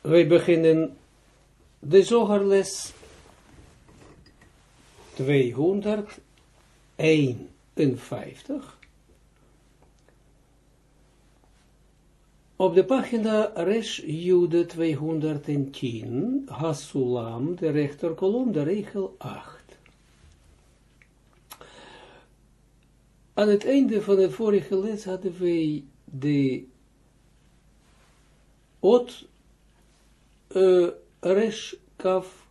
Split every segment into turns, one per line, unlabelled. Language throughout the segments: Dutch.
wij beginnen de zogerles 251 op de pagina Resh Jude 210 Hasulam, de rechterkolom, de regel 8. Aan het einde van de vorige les hadden wij de ot uh, resh kaf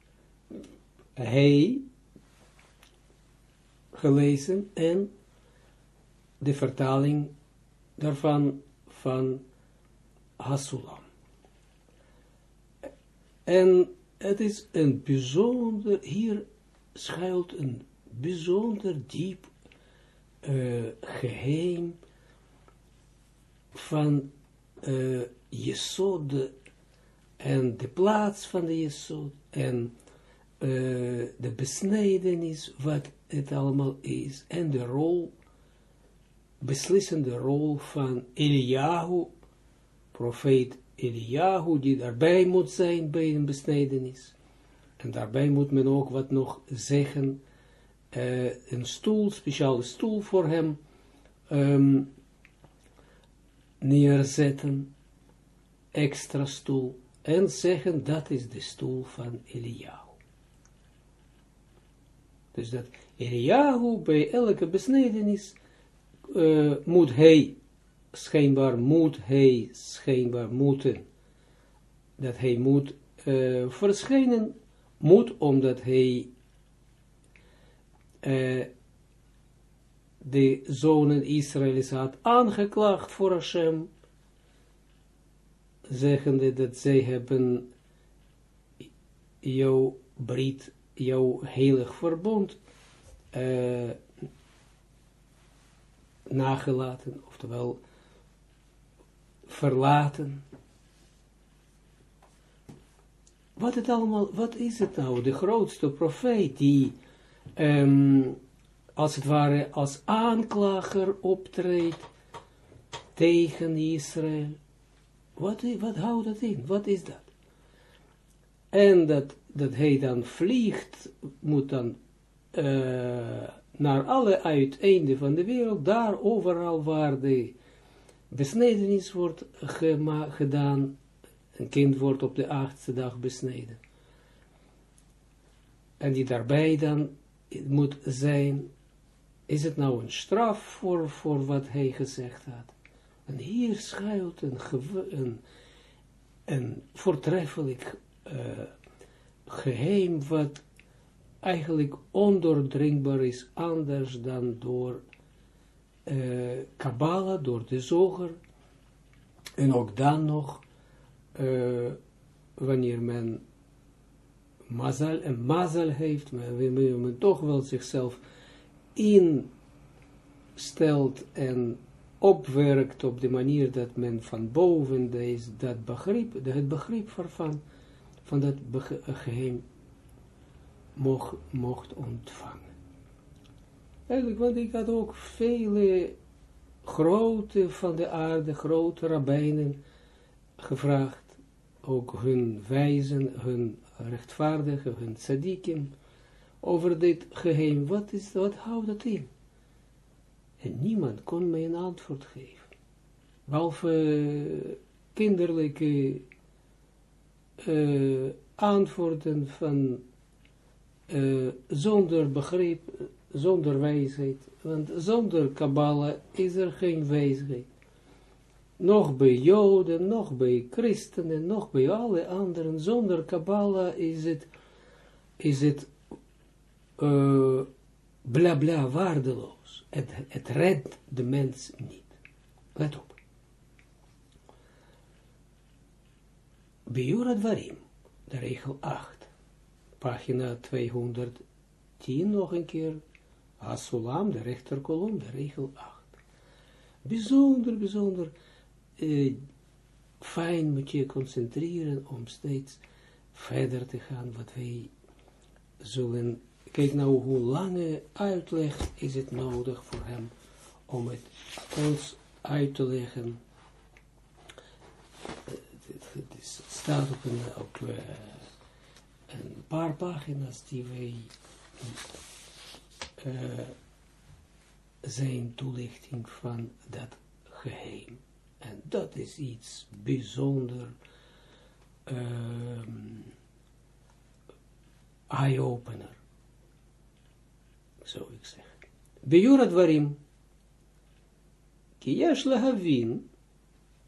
gelezen en de vertaling daarvan van Hasulam. En het is een bijzonder, hier schuilt een bijzonder diep uh, geheim van uh, en de plaats van de Jesod en uh, de besnedenis, wat het allemaal is, en de rol, beslissende rol van Eliyahu, profeet Eliyahu, die daarbij moet zijn bij een besnedenis. En daarbij moet men ook wat nog zeggen, uh, een stoel, speciale stoel voor hem, um, neerzetten, extra stoel, en zeggen dat is de stoel van Eliyahu. Dus dat Eliyahu bij elke besnedenis uh, moet hij, schijnbaar moet hij, schijnbaar moeten, dat hij moet uh, verschijnen, moet omdat hij uh, de zonen Israëls had aangeklaagd voor Hashem, zeggende dat zij hebben jouw brit, jouw heilig verbond uh, nagelaten, oftewel verlaten. Wat, het allemaal, wat is het nou, de grootste profeet die um, als het ware als aanklager optreedt tegen Israël. Wat, houdt dat in? Wat is dat? En dat, dat hij dan vliegt, moet dan uh, naar alle uiteinden van de wereld, daar overal waar de besnedenis wordt gedaan, een kind wordt op de achtste dag besneden. En die daarbij dan moet zijn, is het nou een straf voor, voor wat hij gezegd had? En hier schuilt een, een, een voortreffelijk uh, geheim wat eigenlijk ondoordringbaar is, anders dan door uh, Kabbalah, door de zoger, en ook dan nog, uh, wanneer men mazal en mazal heeft, men, men toch wel zichzelf instelt en opwerkt op de manier dat men van boven deze, dat begrip, het begrip van, van dat geheim mocht, mocht ontvangen. Eigenlijk, want ik had ook vele grote van de aarde, grote rabbijnen gevraagd, ook hun wijzen, hun rechtvaardigen, hun tzadikim, over dit geheim, wat, is, wat houdt dat in? En niemand kon mij een antwoord geven. Behalve kinderlijke uh, antwoorden van uh, zonder begrip, zonder wijsheid. Want zonder Kabbalah is er geen wijsheid. Nog bij Joden, nog bij christenen, nog bij alle anderen. Zonder Kabbalah is het, is het bla bla waardeloos. Het, het redt de mens niet. Let op. Biura Dvarim, de regel 8, pagina 210 nog een keer, Asulam, de rechterkolom, de regel 8. Bijzonder, bijzonder uh, fijn moet je concentreren om steeds verder te gaan wat wij zullen Kijk nou hoe lange uitleg is het nodig voor hem om het ons uit te leggen. Het, staat op een, op, uh, een paar pagina's die wij uh, zijn toelichting van dat geheim. En dat is iets bijzonder um, eye-opener. Zou ik zeggen. Bejura dwarim. Ki yesh lehavin.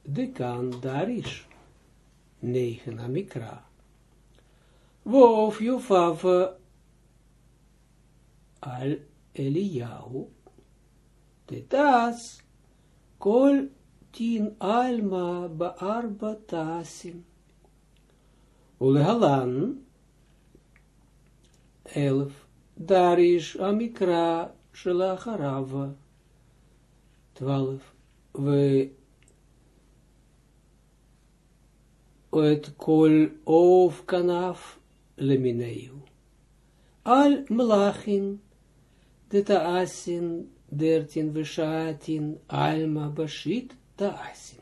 De kan darish. Negen amikra. Wof al Eliyahu. De das. Kol tin alma baarba tasim. Ulehalan, elf, daar is Amikra Shelacharava, twaalf, we het kol of kanaf lemineu. Al melachin, de taasin, dertien alma bashit taasin.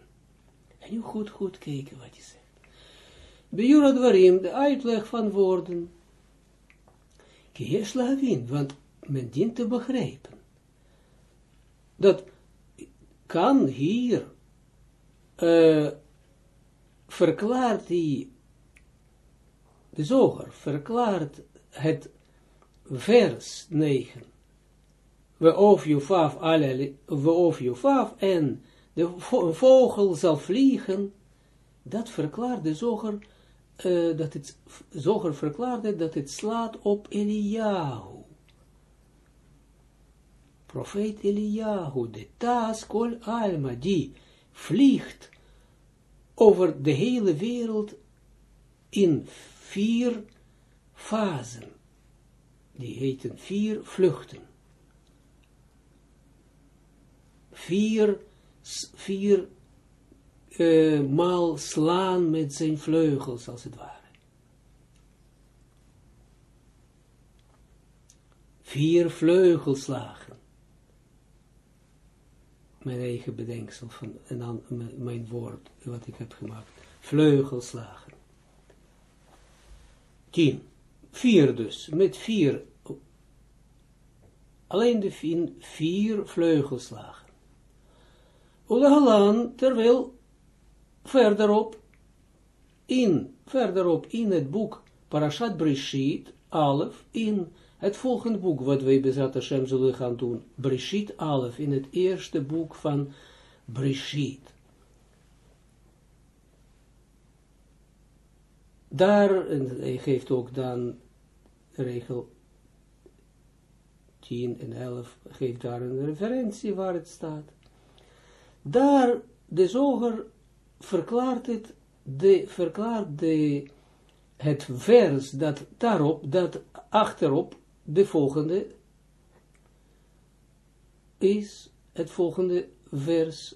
En nu goed, goed kijken wat je zegt. Bejura dwarim, de uitleg van woorden. Kiesh lavin, want men dient te begrijpen. Dat kan hier, uh, verklaart die, de zoger, verklaart het vers 9. We of jufaf, we of en de vogel zal vliegen, dat verklaart de zoger uh, dat het, Zoger verklaarde dat het slaat op Eliyahu. Profeet Eliyahu, de taas kol alma, die vliegt over de hele wereld in vier fasen. Die heten vier vluchten. Vier, vier uh, maal slaan met zijn vleugels, als het ware. Vier vleugelslagen. Mijn eigen bedenksel van en dan mijn woord, wat ik heb gemaakt. Vleugelslagen. Tien. Vier dus, met vier. Alleen de vier, vleugelslagen. Odahalan, terwijl verderop, in, verderop in het boek Parashat Brishit, Alef, in het volgende boek wat wij bezat Hashem zullen gaan doen, Brishit Alef, in het eerste boek van Brishit. Daar, en hij geeft ook dan regel 10 en 11, geeft daar een referentie waar het staat. Daar, de zoger verklaart het, de, de, het vers dat daarop, dat achterop, de volgende is, het volgende vers,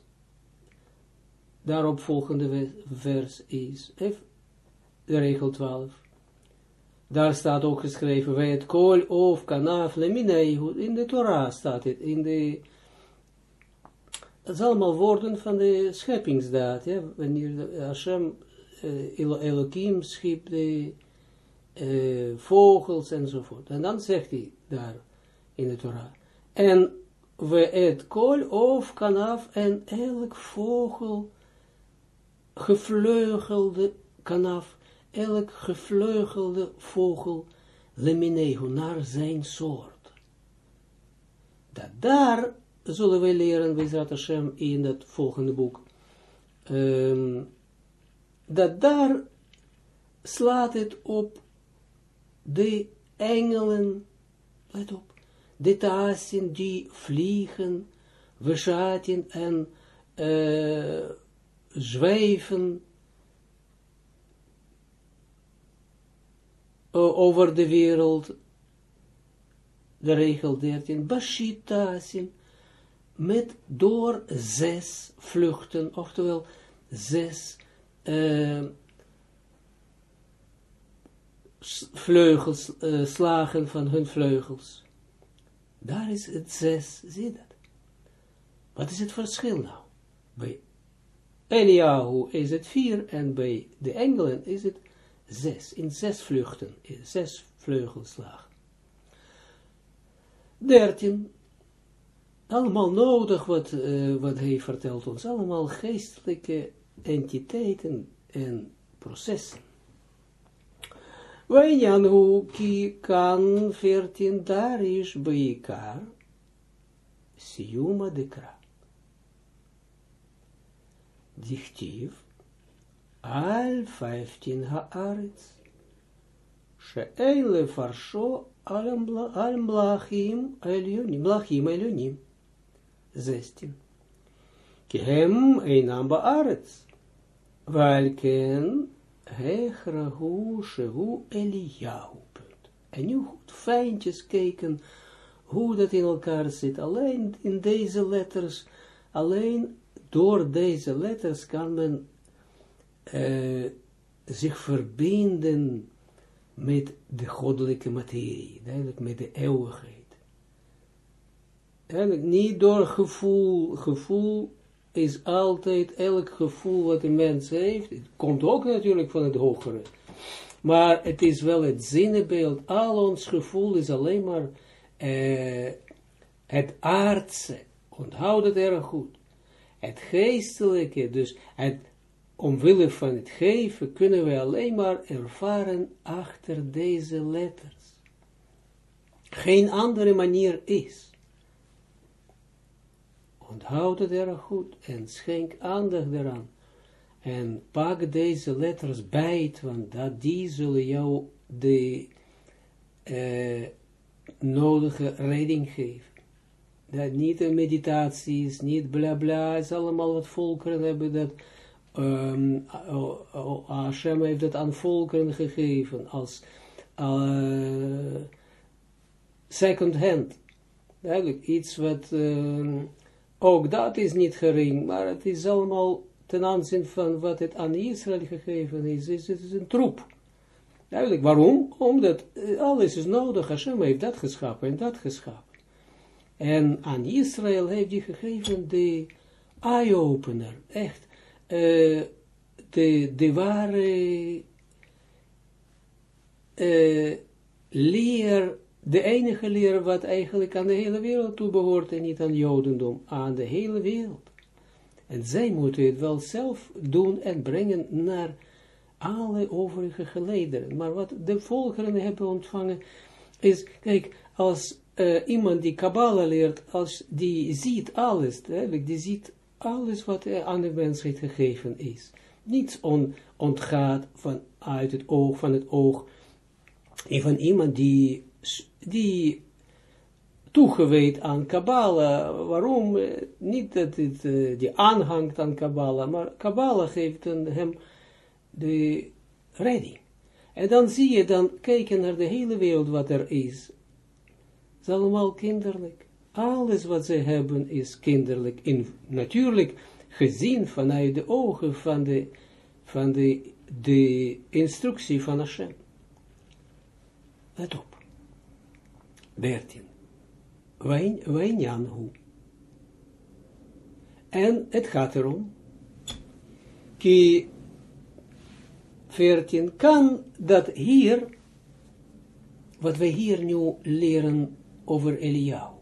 daarop volgende vers is, de regel 12. Daar staat ook geschreven, wij het kool of kanaf leminei, in de Torah staat het, in de het is allemaal woorden van de scheppingsdaad, ja, wanneer de, Hashem, uh, Elohim schiep de uh, vogels enzovoort. En dan zegt hij daar in de Torah, en we het kool of kanaf en elk vogel, gevleugelde kanaf, elk gevleugelde vogel, leminehu, naar zijn soort. Dat daar zullen wij leren, Bezrat Hashem, in het volgende boek, um, dat daar slaat het op de engelen, let op, de tassen die vliegen, we en uh, zwijven over de wereld, de regel 13, Bashitasim, met door zes vluchten, oftewel zes uh, vleugels, uh, slagen van hun vleugels. Daar is het zes, zie je dat? Wat is het verschil nou? Bij Eliahu is het vier en bij de engelen is het zes, in zes vluchten, in zes vleugelslagen. Dertien, allemaal nodig wat, uh, wat hij vertelt ons, allemaal geestelijke entiteiten en processen. Wijnjan hoe kan veertien daar is bij siuma dekra. Dichtief, al 15 haaretz, she'ein lefarsho al mlachim elyonim, mlachim elyonim, 16. Kem einam baaretz, welken hechrahu shehu Eliyahu. En nu goed fijntjes kijken hoe dat in elkaar zit. Alleen in deze letters, alleen door deze letters kan men uh, zich verbinden met de goddelijke materie, eigenlijk met de eeuwigheid. Niet door gevoel, gevoel is altijd, elk gevoel wat een mens heeft, het komt ook natuurlijk van het hogere, maar het is wel het zinnebeeld, al ons gevoel is alleen maar uh, het aardse, onthoud het erg goed, het geestelijke, dus het, omwille van het geven, kunnen we alleen maar ervaren achter deze letters. Geen andere manier is. Onthoud het erg goed en schenk aandacht eraan. En pak deze letters bij, want dat die zullen jou de uh, nodige redding geven. Dat niet een meditatie is, niet bla bla, is allemaal wat volkeren hebben dat, um, Hashem heeft dat aan volkeren gegeven als uh, second hand. Eigenlijk iets wat, uh, ook dat is niet gering, maar het is allemaal ten aanzien van wat het aan Israël gegeven is, is het is een troep. Duidelijk, waarom? Omdat eh, alles is nodig, Hashem heeft dat geschapen en dat geschapen. En aan Israël heeft hij gegeven de eye-opener, echt, uh, de, de ware uh, leer, de enige leer wat eigenlijk aan de hele wereld toe behoort en niet aan Jodendom, aan de hele wereld. En zij moeten het wel zelf doen en brengen naar alle overige gelederen. Maar wat de volkeren hebben ontvangen, is, kijk, als uh, iemand die Kabbalah leert, als die ziet alles, die ziet alles wat aan de mensheid gegeven is. Niets on, ontgaat van uit het oog, van het oog, en van iemand die, die toegewijd aan Kabbalah, waarom? Eh, niet dat het, uh, die aanhangt aan Kabbalah, maar Kabbalah geeft hem de redding. En dan zie je, dan kijken naar de hele wereld wat er is. Het is allemaal kinderlijk. Alles wat ze hebben is kinderlijk. In, natuurlijk gezien vanuit de ogen van de, van de, de instructie van Hashem. Let op. 13. Wijnjanhu. En het gaat erom. Ki 14, kan dat hier, wat we hier nu leren over Eliyahu,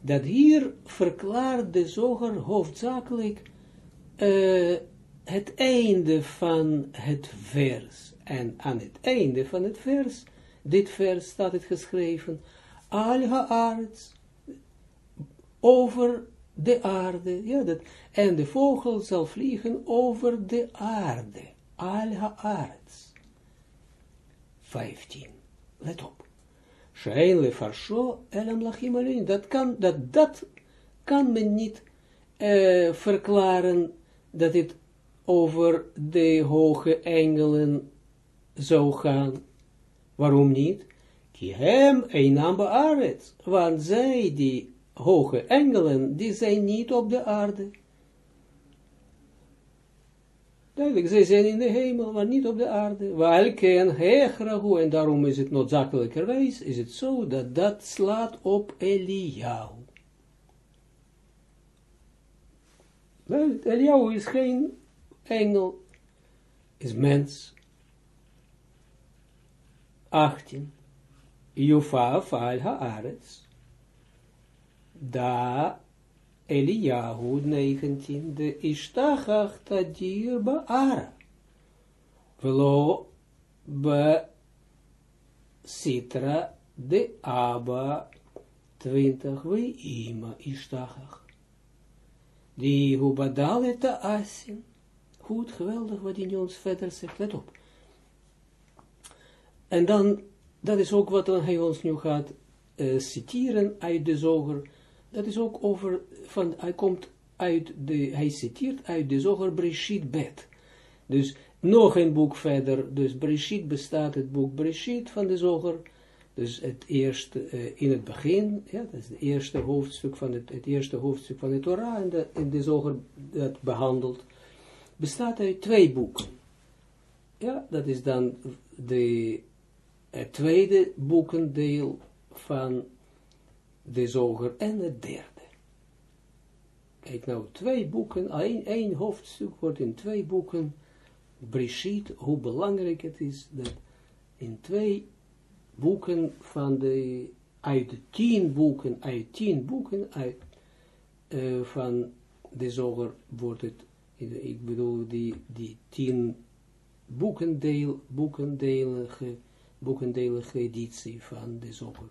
dat hier verklaart de zoger hoofdzakelijk uh, het einde van het vers. En aan het einde van het vers, dit vers staat het geschreven, al haaretz, over de aarde, ja, dat, en de vogel zal vliegen over de aarde al haaretz. 15. Let op. Sheile farsho elam lachim alleen. Dat kan, dat, dat kan men niet uh, verklaren dat het over de hoge engelen zou gaan. Waarom niet? Ki hem einam bearet. Want zij, die hoge engelen, die zijn niet op de aarde. Duidelijk, zij zijn in de hemel, maar niet op de aarde. Welke en hechrahu, en daarom is het noodzakelijkerwijs, is het zo dat dat slaat op Eliyahu. Eliyahu is geen engel is mens. 18. Yufaf al haaretz. Da Eliyahu 19. De ishtachach tadir ba'ara. Velo be sitra de aba 20. We ima ishtachach. Die hubadaleta asin. Goed, geweldig wat hij ons verder zegt. Let op. En dan, dat is ook wat hij ons nu gaat uh, citeren uit de zoger. Dat is ook over, van, hij komt uit de, hij citeert uit de zoger Breshit Bet. Dus nog een boek verder, dus Breshit bestaat het boek Breshit van de zoger. Dus het eerste, uh, in het begin, ja, dat is het eerste hoofdstuk van het, het eerste hoofdstuk van de Torah, en de, in de zoger dat behandelt, bestaat uit twee boeken. Ja, dat is dan de het tweede boekendeel van de zoger en het derde. Kijk nou, twee boeken, één, hoofdstuk wordt in twee boeken, Brishit, hoe belangrijk het is dat in twee boeken van de, uit de tien boeken, uit tien boeken, uit, uh, van de zoger wordt het, ik bedoel die, die tien boekendeel, boekendelen boekendelige editie van de zoger.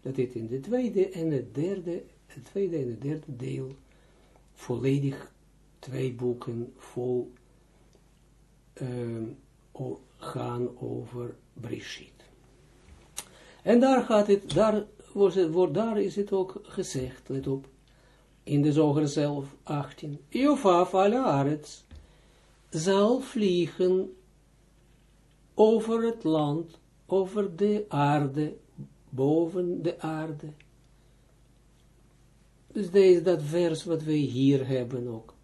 Dat het in de tweede en het derde, het tweede en het derde deel, volledig twee boeken vol uh, gaan over Brishit. En daar gaat het, daar, wordt daar is het ook gezegd, let op, in de zoger zelf, 18, Jofaf alle zal vliegen over het land over de aarde, boven de aarde. Dus deze, dat vers wat wij hier hebben ook,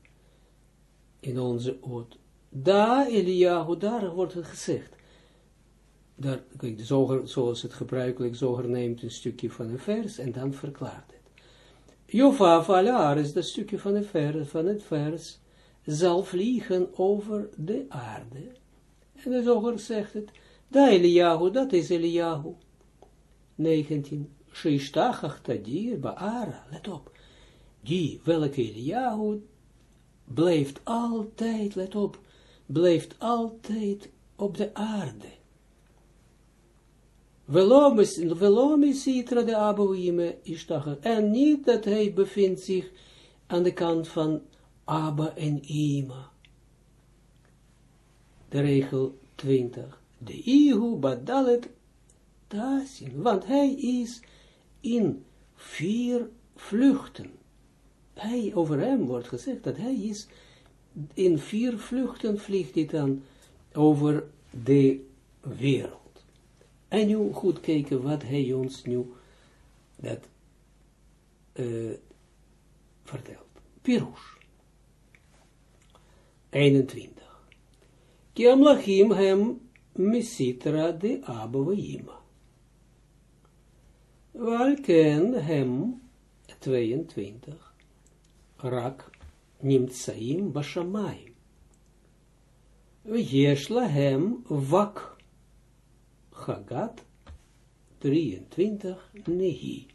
in onze oot. Daar, Eliyahu, daar wordt het gezegd. Daar, de zoger, zoals het gebruikelijk, zoger neemt een stukje van een vers en dan verklaart het. Jofaf alaar is dat stukje van, vers, van het vers, zal vliegen over de aarde. En de zoger zegt het, da Eliyahu, dat is Eliyahu. 19. Sheishtachach tadir ba'ara, let op. Die, welke Eliyahu, blijft altijd, let op, blijft altijd op de aarde. Velom is Sitra de Abouime Ishtachach. En niet dat hij bevindt zich aan de kant van Abba en Ima. De regel 20 de Ihu Badalet Tasin, want hij is in vier vluchten. Hij, over hem wordt gezegd dat hij is in vier vluchten vliegt hij dan over de wereld. En nu goed kijken wat hij ons nu dat uh, vertelt. Pirush. 21. Kiamlachim hem misitra de abouima. Walken hem 22 rak nimtsaim bashamayim. Yesh hem vak Hagat 23 nehi.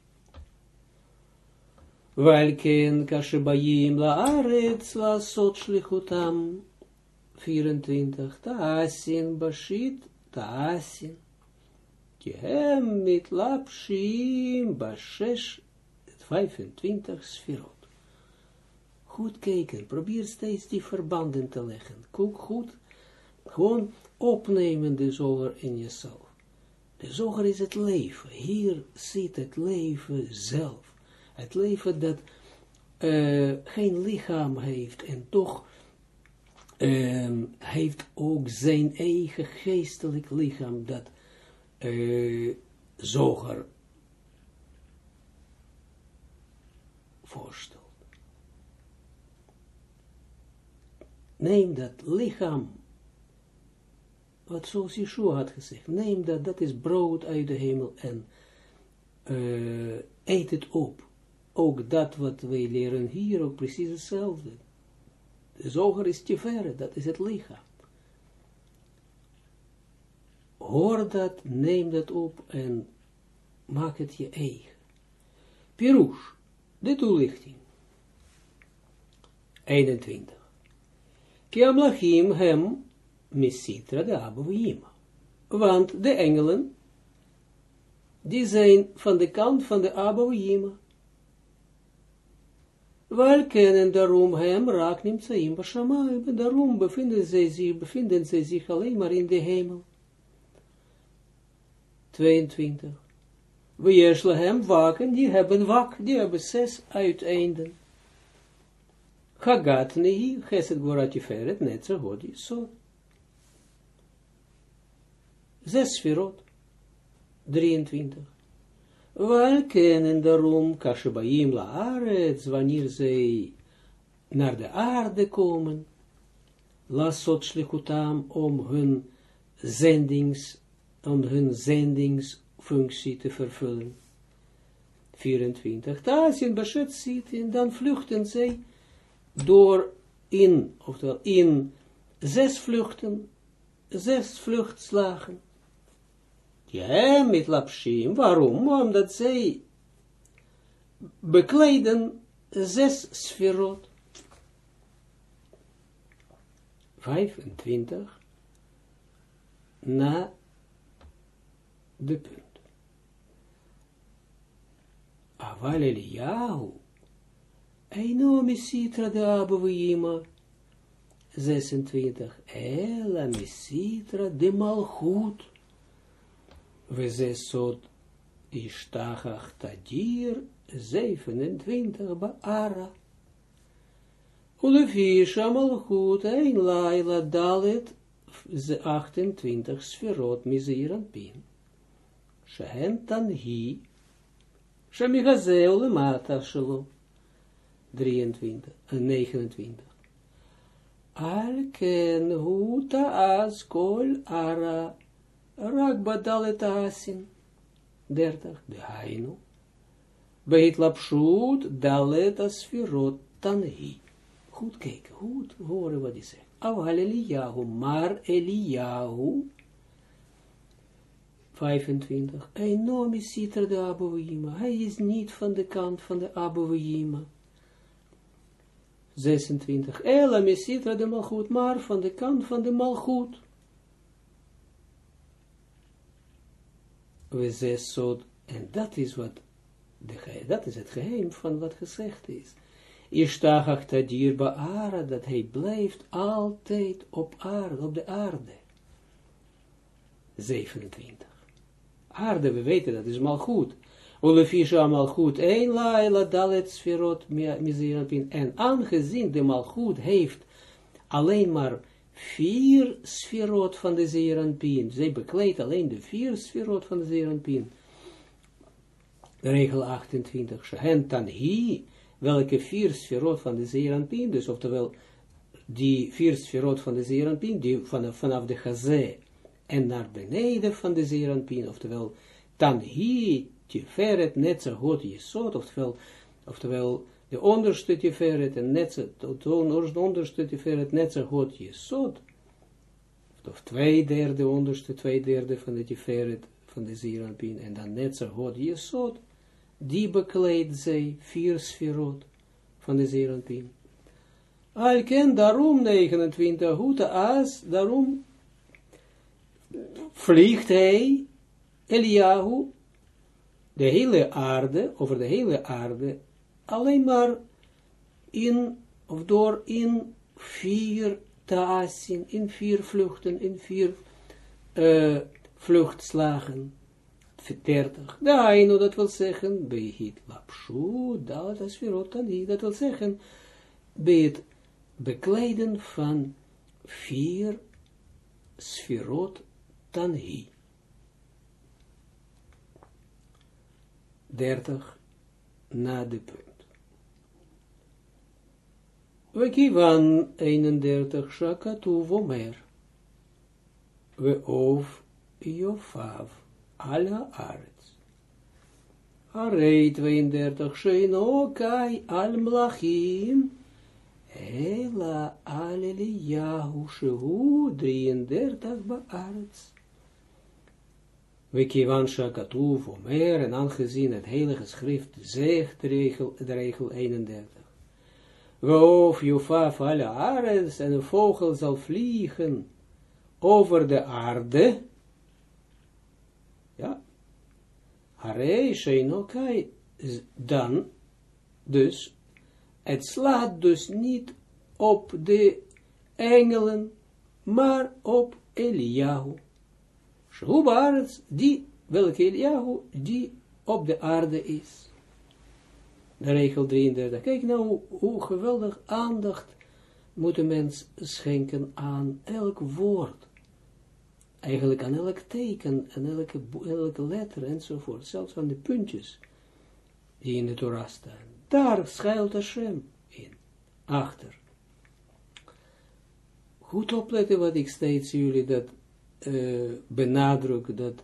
Welken kashebayim laaretz la shlichutam 24, Taasin, Bashit, Taasin. Kihem mit lapshim, Bashesh, 25 sferot. Goed kijken, probeer steeds die verbanden te leggen. Koek goed, gewoon opnemen de zoger in jezelf. De zoger is het leven. Hier zit het leven zelf. Het leven dat uh, geen lichaam heeft en toch um, heeft ook zijn eigen geestelijk lichaam dat uh, zoger voorstelt. Neem dat lichaam, wat zoals Yeshua had gezegd, neem dat, dat is brood uit de hemel en uh, eet het op. Ook dat wat wij leren hier, ook precies hetzelfde De zoger is tiferet, dat is het lichaam. Hoor dat, neem dat op en maak het je eigen. Pirush, de toelichting. 21. Kiamlachim hem misitra de abouima. Want de engelen, die zijn van de kant van de abouima. Wel kennen daarom hem raak nimtsaim bashamayim, daarom bevinden zij zich, bevinden zij zich alleen maar in de hemel. 22. We hem waken, die hebben wak, die hebben zes uiteinden. Chagat nehi, chesed gvorat tiferet, netzer god so. Zes sferot. 23. Wij kennen daarom, kashebaim la aretz, wanneer zij naar de aarde komen, lasot shlikutam om hun zendings, om hun zendingsfunctie te vervullen. 24. Tazien beschet ziet en dan vluchten zij door in, oftewel in zes vluchten, zes vluchtslagen. Ja, met lapshim. Waarom? Omdat zij bekleden zes sferot. 25 na de punt. Aval Eliyahu Eino misitra de abouima. 26. Ela misitra de malchut. We zesot ishtachach tadir. 27. Baara. Ulefisha malchut. Ein laila dalet. 28 sferot miziran pin. Shehen tan hi. Shemigazeu lemata shelo. 23, 29. Alken huta as kol ara rakbadalet asin. 30. De hainu. Beit lapshut dalet asfirot tanhi. Goed kijken, goed horen wat hij zegt. Aval Eliyahu, maar Eliyahu. 25. Hij noem is de Abouima. Hij is niet van de kant van de Abouima. 26. Ela mesitra de malchut, maar van de kant van de malchut. We zes en dat is wat, de, dat is het geheim van wat gezegd is. Ishtachach tadir ba'ara, dat hij blijft altijd op aarde, op de aarde. 27. Aarde, we weten dat is malchut. Olefisha malchut een laila dalet sferot mizirapin. En aangezien de malchut heeft alleen maar vier sferot van de zeeranpin. Zij bekleedt alleen de vier sferot van de zeeranpin. Regel 28. Shehen tan hi, welke vier sferot van de zeeranpin, dus oftewel die vier sferot van de zeeranpin, die vanaf, de gazé en naar beneden van de zeeranpin, oftewel tan hi, tiferet, netzachot, jesot, oftewel, oftewel de onderste tiferet en netzachot, de onderste tiferet, netzachot, jesot, of twee derde, onderste twee derde van de tiferet, van de zirampin, en dan netzachot, jesot, die bekleedt zij vier sferot van de zirampin. Alken, daarom 29, hoe as, daarom vliegt hij, Eliyahu, de hele aarde, over de hele aarde, alleen maar in, of door in vier tasin, in vier vluchten, in vier uh, vluchtslagen, 30. Daino, dat wil zeggen, bij het lapshu, dat is virotani, dat wil zeggen, bij het bekleiden van vier sferot tanhi. 30 na de punt. We kivan 31 shakatu vomer. We of jofav ala arets. Arei 32 sheino kai al mlachim. Ela Aleliyahu Shehu 33 Baaretz. We kivan shakatuv omer, en aangezien het heilige schrift zegt de regel, de regel 31. Woof jufaf alle aardes, en een vogel zal vliegen over de aarde. Ja. Harei sheinokai, dan, dus, het slaat dus niet op de engelen, maar op Eliyahu. Shubarets, die, welke Eliyahu, die op de aarde is. De regel 33. Kijk nou hoe geweldig aandacht moet een mens schenken aan elk woord. Eigenlijk aan elk teken, aan elke, elke letter enzovoort. Zelfs aan de puntjes die in de Torah staan. Daar schuilt Hashem in, achter. Goed opletten wat ik steeds jullie dat uh, benadruk, dat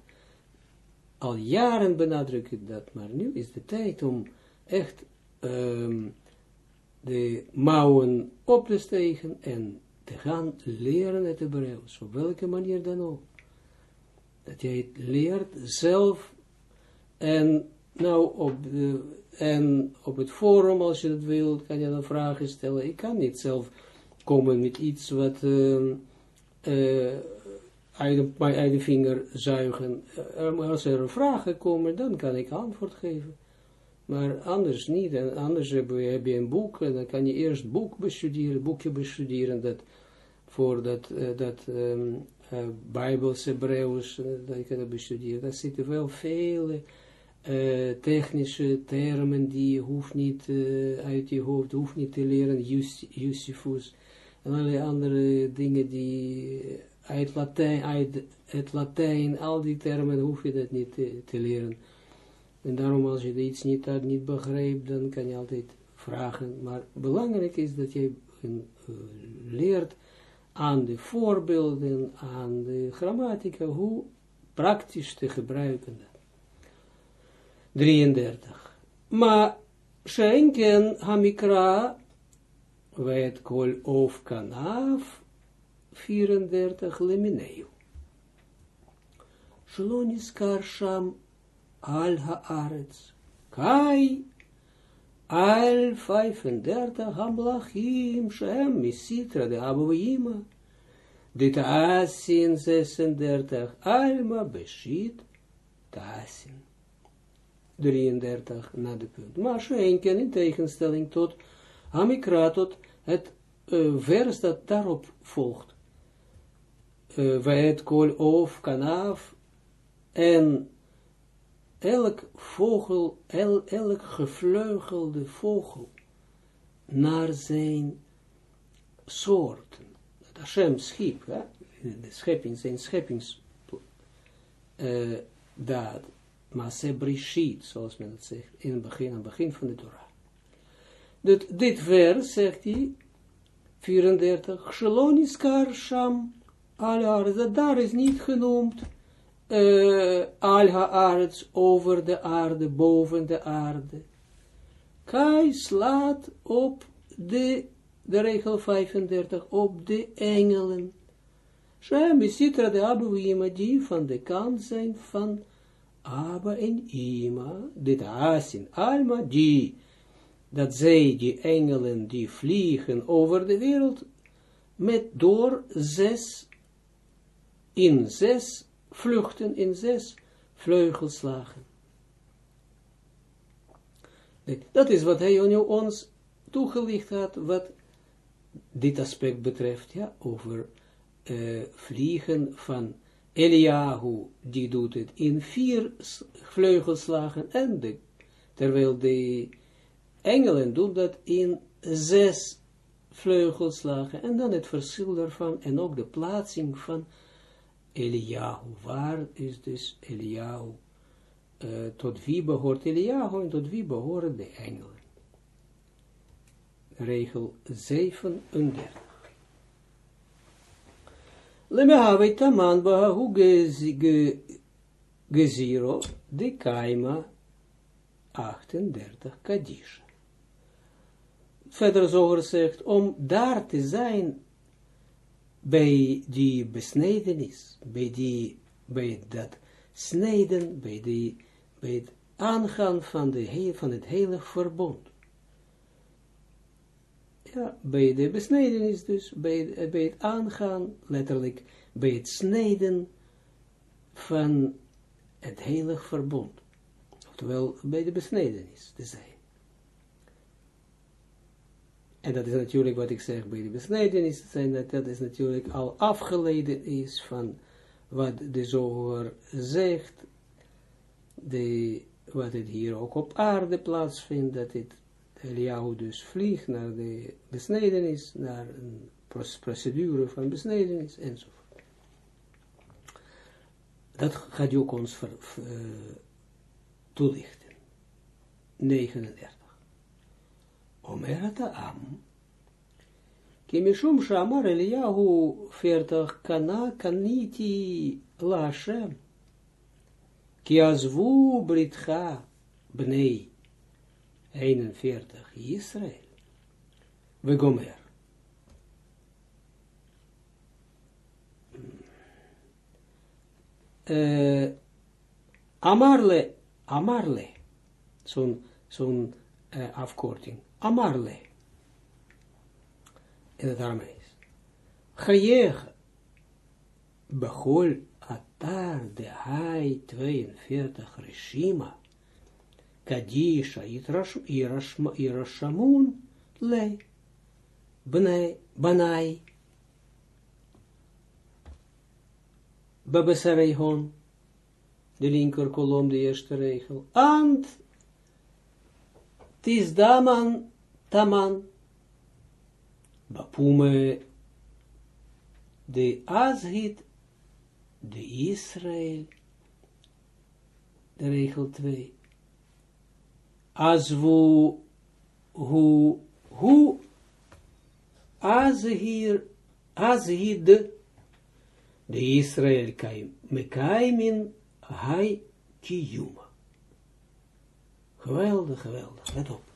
al jaren benadruk ik dat, maar nu is de tijd om echt um, de mouwen op te stegen en te gaan leren het Hebreeuws, op welke manier dan ook. Dat jij het leert zelf en nou op de en op het forum, als je dat wilt, kan je dan vragen stellen. Ik kan niet zelf komen met iets wat uh, uh, uit, de vinger zuigen. Uh, als er vragen komen, dan kan ik antwoord geven. Maar anders niet. En anders heb je, een boek, en dan kan je eerst boek bestuderen, boekje bestuderen, dat voor dat, uh, dat um, uh, Bijbels, Hebreeuws, uh, dat je kan bestuderen. Daar zitten wel vele uh, technische termen die je hoeft niet uit je hoofd, hoeft niet te leren, Justifus, en allerlei andere dingen die uit Latijn, uit het Latijn, al die termen hoef je dat niet te leren. En daarom als je iets niet, niet begrijpt, dan kan je altijd vragen. Maar belangrijk is dat je uh, leert aan de voorbeelden, aan de grammatica, hoe praktisch te gebruiken 33. Maar schenken hamikra weet kol of kanaf 34 lemineu. Shlonis karsham al haaretz. Kai al 35 hamlachim shem misitra de abuima. Dit asin 36 alma beshit tasin. 33 na de punt. Maar Schenken in tegenstelling tot Amikra, tot het uh, vers dat daarop volgt. Uh, het kol of kanaf en elk vogel, el, elk gevleugelde vogel naar zijn soorten. Dat Hashem schiep, hè? de schepping, zijn scheppings uh, daad Maase Brishit, zoals men het zegt, in het begin, aan het begin van de Torah. Dat, dit vers, zegt hij, 34, Shaloniskar Sham al dat daar is niet genoemd, uh, al haaretz over de aarde, boven de aarde. Kai slaat op de, de regel 35, op de engelen. Shem is citra de abuima, die van de kant zijn van Abba en Ima, dit asin, Alma, die, dat zij, die engelen, die vliegen over de wereld, met door zes, in zes vluchten, in zes vleugelslagen. Dat is wat hij ons toegelicht had, wat dit aspect betreft, ja, over uh, vliegen van Eliahu, die doet het in vier vleugelslagen, en de, terwijl de engelen doen dat in zes vleugelslagen, en dan het verschil daarvan, en ook de plaatsing van Eliahu. Waar is dus Eliahu? Uh, tot wie behoort Eliahu en tot wie behoren de engelen? Regel 37. Lemehave taman bahu geziro de kaima 38 kadisha. verder zoger zegt, om daar te zijn bij die besnedenis, bij, die, bij dat snijden, bij, die, bij het aangaan van, de, van het hele verbond. Ja, bij de besnedenis dus, bij, bij het aangaan, letterlijk, bij het snijden van het heilig verbond. Oftewel, bij de besnedenis te zijn. En dat is natuurlijk wat ik zeg bij de besnedenis, dat, dat is natuurlijk al afgeleid is van wat de zoger zegt, de, wat het hier ook op aarde plaatsvindt, dat het Eliyahu dus vliegt naar de besnedenis, naar een procedure van besnedenis, enzovoort. Dat gaat ook ons uh, toelichten. 39. Omerata am. Kimishum shamar Eliyahu 40 kana kaniti la Hashem. Ki azvu britcha bnei 41 Israël. We gomer. Uh, amarle, amarle, zo'n zo'n uh, afkorting, amarle, in het Aramees. Chayeg, behol atar de hai 42 reshima, Kadisha Irashamun le Bnei Banai. Babesareihon de linker kolom, de eerste regel. Ant tis daman taman Bapume de azhit de Israël de regel 2 Azwu hu hu azhir azhid de Israël kai mekaimin hai kiyuma. Geweldig, geweldig, let op.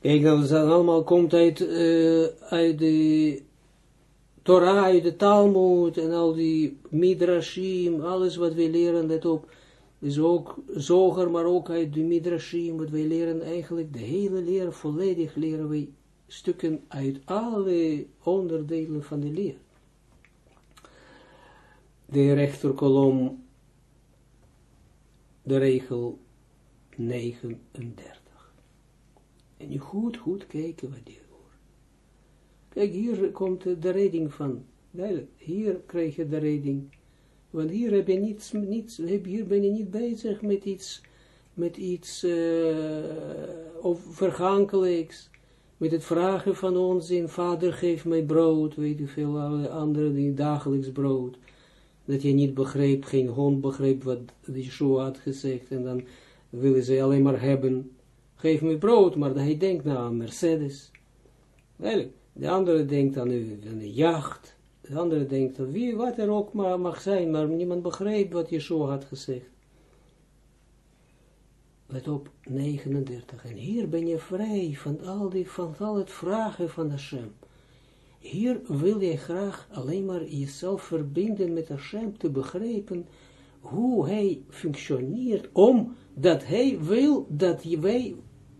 Kijk, dat allemaal komt uit, uh, uit de Torah, uit de Talmud en al die midrashim, alles wat we leren, let op is ook zoger, maar ook uit de Midrashim, wat wij leren eigenlijk, de hele leer, volledig leren wij stukken uit alle onderdelen van de leer. De rechterkolom, de regel 39. En je goed, goed kijken wat hier hoort. Kijk, hier komt de redding van, hier krijg je de redding. Want hier, heb je niets, niets, hier ben je niet bezig met iets, met iets uh, of vergankelijks, met het vragen van ons in vader geef mij brood, weet je veel, alle anderen die dagelijks brood, dat je niet begreep, geen hond begreep wat Yeshua had gezegd, en dan willen ze alleen maar hebben, geef me brood, maar hij denkt nou aan Mercedes, de andere denkt aan aan een jacht, de andere denkt, wie, wat er ook maar mag zijn, maar niemand begreep wat Yeshua had gezegd. Let op, 39. En hier ben je vrij van al, die, van al het vragen van Hashem. Hier wil je graag alleen maar jezelf verbinden met Hashem, te begrijpen hoe hij functioneert, omdat hij wil dat wij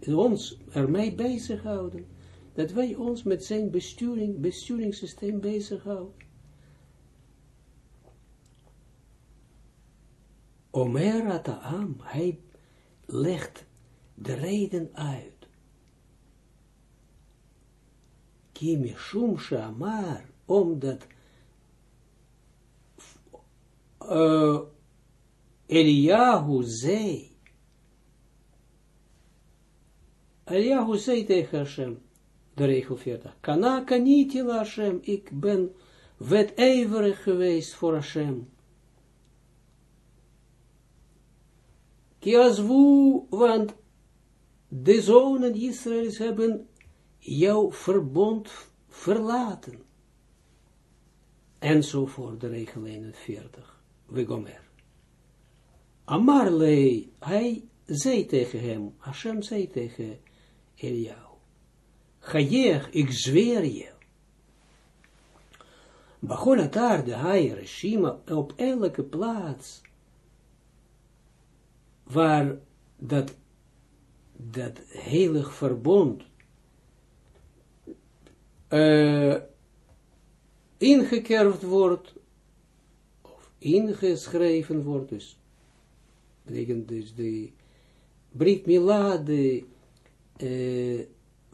ons ermee bezighouden dat wij ons met zijn besturing, besturingssysteem bezighouden. Omer Ataam, hij legt de reden uit. Kimi Shum Shamar, omdat uh, Eliyahu zei, Eliyahu zei tegen Hashem, de regel 40. Kana kaniti la Hashem, ik ben wedijverig geweest voor Hashem. Kiazwu, want de zonen Israëls hebben jouw verbond verlaten. Enzovoort, de regel 41. We gomer. Amarlei, hij zei tegen hem, Hashem zei tegen Eliyahu. Chayech, ik zweer je. Bachol atar de hai reshima, op elke plaats, waar dat, dat heilig verbond uh, ingekerfd wordt, of ingeschreven wordt, dus betekent dus de Brit Mila, de uh,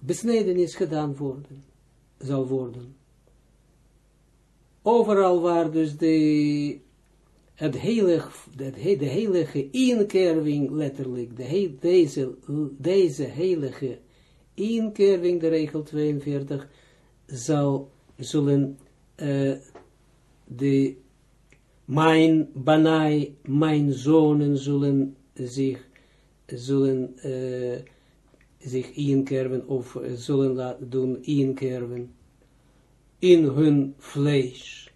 besnedenis gedaan worden, zal worden. Overal waar dus de, het heilig, de heilige inkerving, letterlijk, de deze, deze heilige inkerving, de regel 42, zal, zullen uh, de mijn banai, mijn zonen zullen zich, zullen uh, zich inkerven of zullen laten doen inkerven in hun vlees.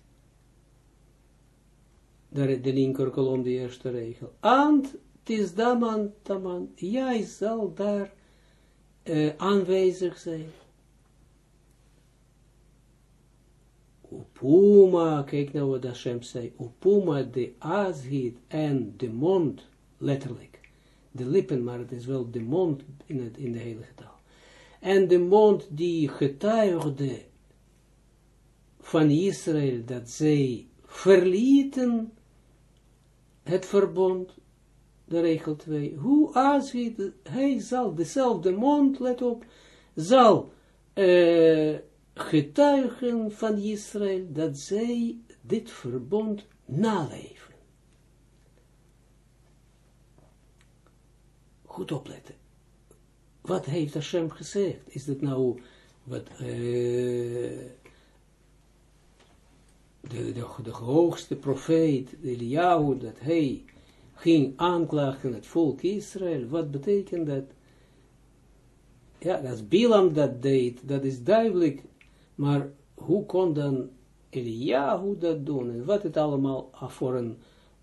Daar de linker kolom, de eerste regel. And tis daman taman, jij zal daar uh, aanwezig zijn. Upuma, kijk nou wat Hashem zei, Upuma de azhid en de mond, letterlijk, de lippen, maar het is wel de mond in, het, in de heilige taal. En de mond die getuigde van Israël, dat zij verlieten het verbond, de regel 2, hoe azhid, hij zal dezelfde mond, let op, zal uh, getuigen van Israël dat zij dit verbond naleven. Goed opletten. Wat heeft Hashem gezegd? Is dat nou wat uh, de, de, de hoogste profeet, Eliyahu, dat hij ging aanklagen het volk Israël? Wat betekent dat? Ja, dat Bilam dat deed, dat is duidelijk maar hoe kon dan Eliyahu dat doen? En wat het allemaal voor een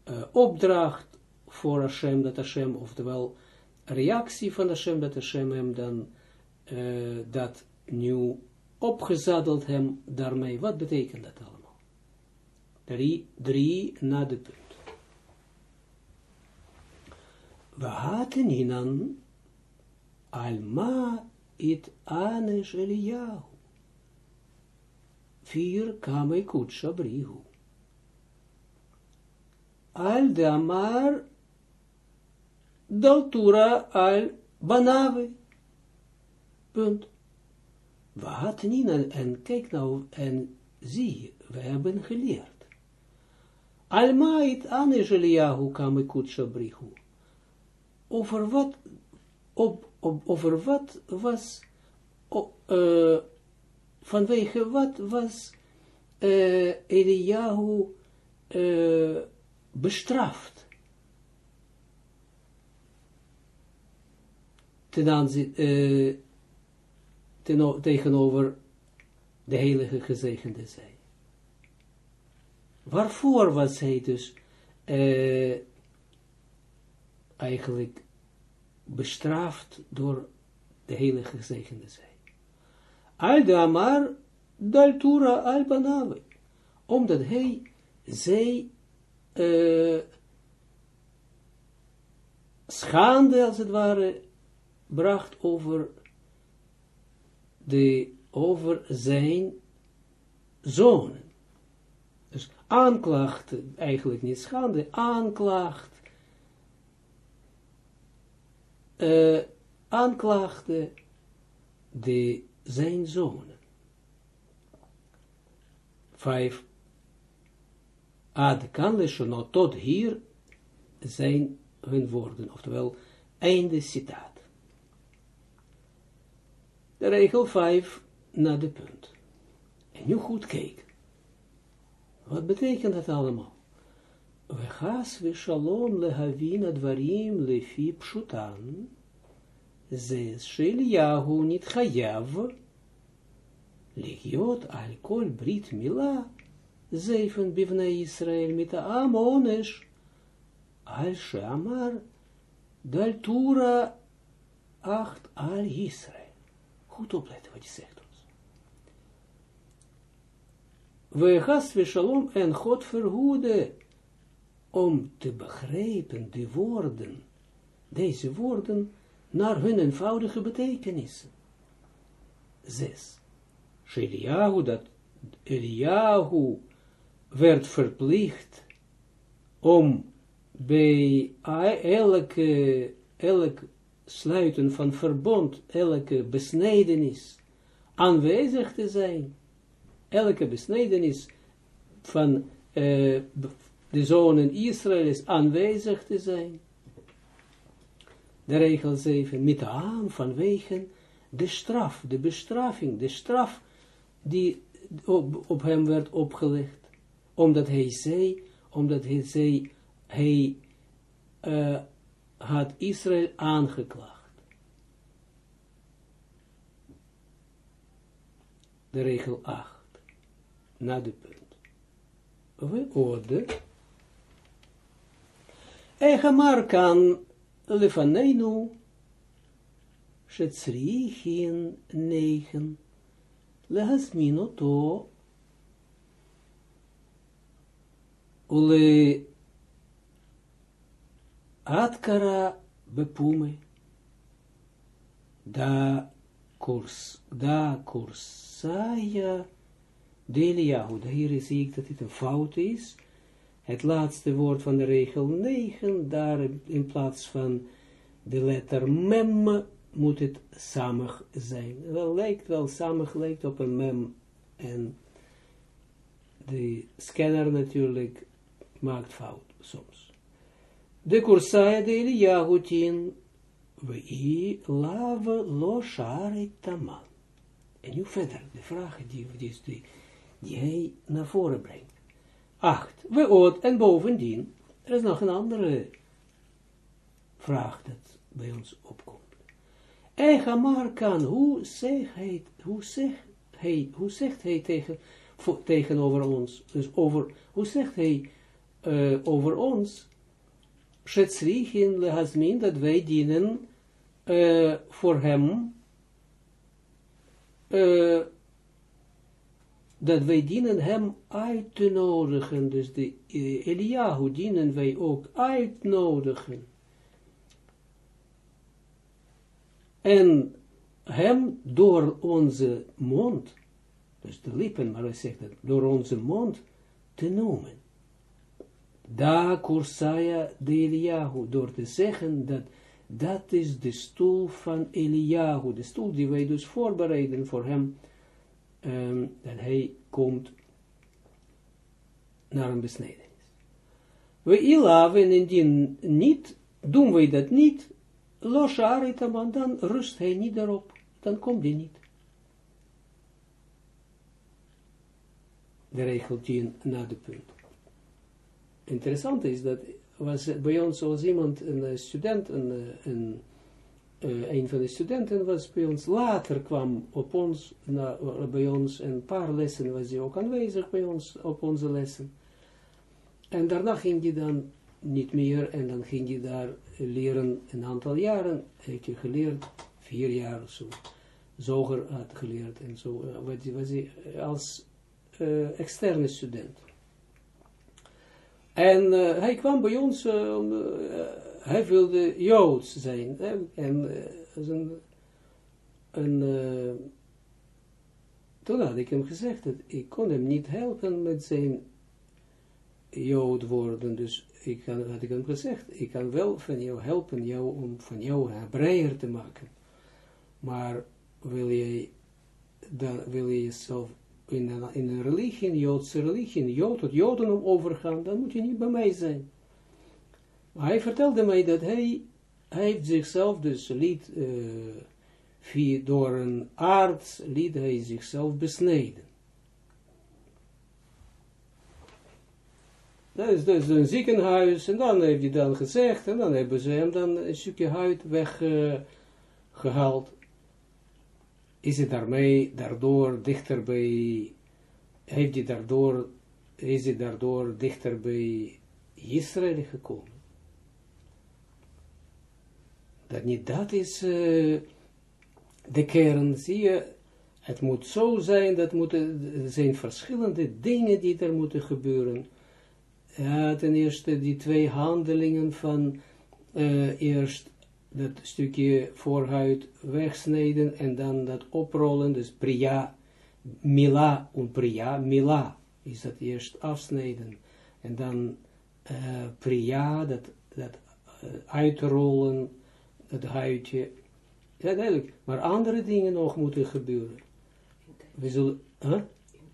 uh, opdracht voor Hashem, dat Hashem, oftewel reactie van Hashem, dat Hashem hem dan uh, dat nu opgezadeld hem daarmee. Wat betekent dat allemaal? Drie, drie na de punt. We hadden hinan alma it anesh Eliyahu vier kamei kutsha brihu. Al de amar daltura al banave. Punt. Wat Nina, en kijk nou, en zie, we hebben geleerd. Almait ane Eliyahu kame kutsha brihu. Over wat, op, op, over wat was, op, uh, vanwege wat was uh, uh, bestraft? Ten aanzien, ten, tegenover de heilige gezegende zij. Waarvoor was hij dus uh, eigenlijk bestraft door de heilige gezegende zij? al de amar daltura al banawe. Omdat hij zij uh, schande, als het ware, bracht over, de, over zijn zonen. Dus aanklacht, eigenlijk niet schande, aanklacht, uh, aanklaagde de zijn zonen. Vijf. Ad kan tot hier zijn hun woorden, oftewel einde citaat. De regel 5 naar de punt. En nu goed kijken. Wat betekent dat allemaal? We gaan we shalom lehavin advarim lefi pshutan ze Sheliyahu niet chayav, ligiot al brit mila, zeven bivne Israël met amonesh, al sheamar, daltura acht al Israël. Goed opletten wat je zegt ons. We gas we shalom en God verhoede om te begrijpen de woorden, deze woorden, naar hun eenvoudige betekenissen. Zes. Eliyahu, dat Eliyahu werd verplicht om bij elke, elk sluiten van verbond, elke besnedenis aanwezig te zijn. Elke besnedenis van uh, de zonen Israël is aanwezig te zijn. De regel 7, met aan vanwege de straf, de bestraffing, de straf die op, op hem werd opgelegd. Omdat hij zei, omdat hij zei, hij uh, had Israël aangeklaagd. De regel 8, na de punt. We orde, Egamar kan lefaneinu, shetzrichin negen, lehasmin oto, ule Atkara bepume. Da kurs, da kursaya de Eliyahu. Hier zie ik dat dit een fout is. Het laatste woord van de regel 9, daar in plaats van de letter mem moet het samig zijn. Wel lijkt wel, samig lijkt op een mem. En de scanner natuurlijk maakt fout soms de tien, we lave lo share taman. En nu verder, de vragen die, die, die, die hij naar voren brengt. Acht, we oot, en bovendien, er is nog een andere vraag dat bij ons opkomt. Eigamar kan, hoe zegt hij, hoe zegt hij, hoe zegt hij tegen, tegenover ons, dus over, hoe zegt hij uh, over ons, Shetzrichin lehazmin, dat wij dienen uh, voor hem, uh, dat wij dienen hem uit te nodigen, dus de uh, Eliyahu dienen wij ook uitnodigen. En hem door onze mond, dus de lippen, maar hij zegt dat, door onze mond te noemen. Da kursaya de Eliyahu, door te zeggen dat dat is de stoel van Eliyahu, de stoel die wij dus voorbereiden voor hem, um, dat hij komt naar een besnedenis. We ilaven indien niet, doen wij dat niet, los aritaman, dan rust hij niet daarop, dan komt hij niet. De regel 10 na de punt interessant is, dat was bij ons zoals iemand, een student, een, een, uh, een van de studenten was bij ons, later kwam op ons, bij ons, een paar lessen was hij ook aanwezig bij ons, op onze lessen. En daarna ging hij dan niet meer, en dan ging hij daar leren een aantal jaren, heeft hij geleerd, vier jaar of zo, zoger had geleerd en zo, uh, was hij als externe student. En uh, hij kwam bij ons, uh, hij wilde Joods zijn. Hè? En een, toen had ik hem gezegd dat ik kon hem niet helpen met zijn Jood worden. Dus ik had ik hem gezegd, ik kan wel van jou helpen jou, om van jou een te maken. Maar wil je, dan wil je jezelf in een, in religie, Joodse religie, een Jood tot Jodendom overgaan, dan moet je niet bij mij zijn. Maar hij vertelde mij dat hij, hij heeft zichzelf dus liet, uh, via, door een arts, liet hij zichzelf besneden. Dat is dus een ziekenhuis, en dan heeft hij dan gezegd, en dan hebben ze hem dan een stukje huid weggehaald. Uh, is het daarmee, daardoor dichter bij, heeft hij daardoor, is hij daardoor dichter bij Israël gekomen. Dat niet dat is uh, de kern, zie je, het moet zo zijn, dat moeten, er zijn verschillende dingen die er moeten gebeuren. Ja, ten eerste die twee handelingen van uh, eerst dat stukje voorhuid wegsnijden en dan dat oprollen, dus priya, mila en priya, mila is dat eerst afsnijden en dan uh, priya, dat, dat uh, uitrollen, het huidje, ja duidelijk, maar andere dingen nog moeten gebeuren. We zullen, huh?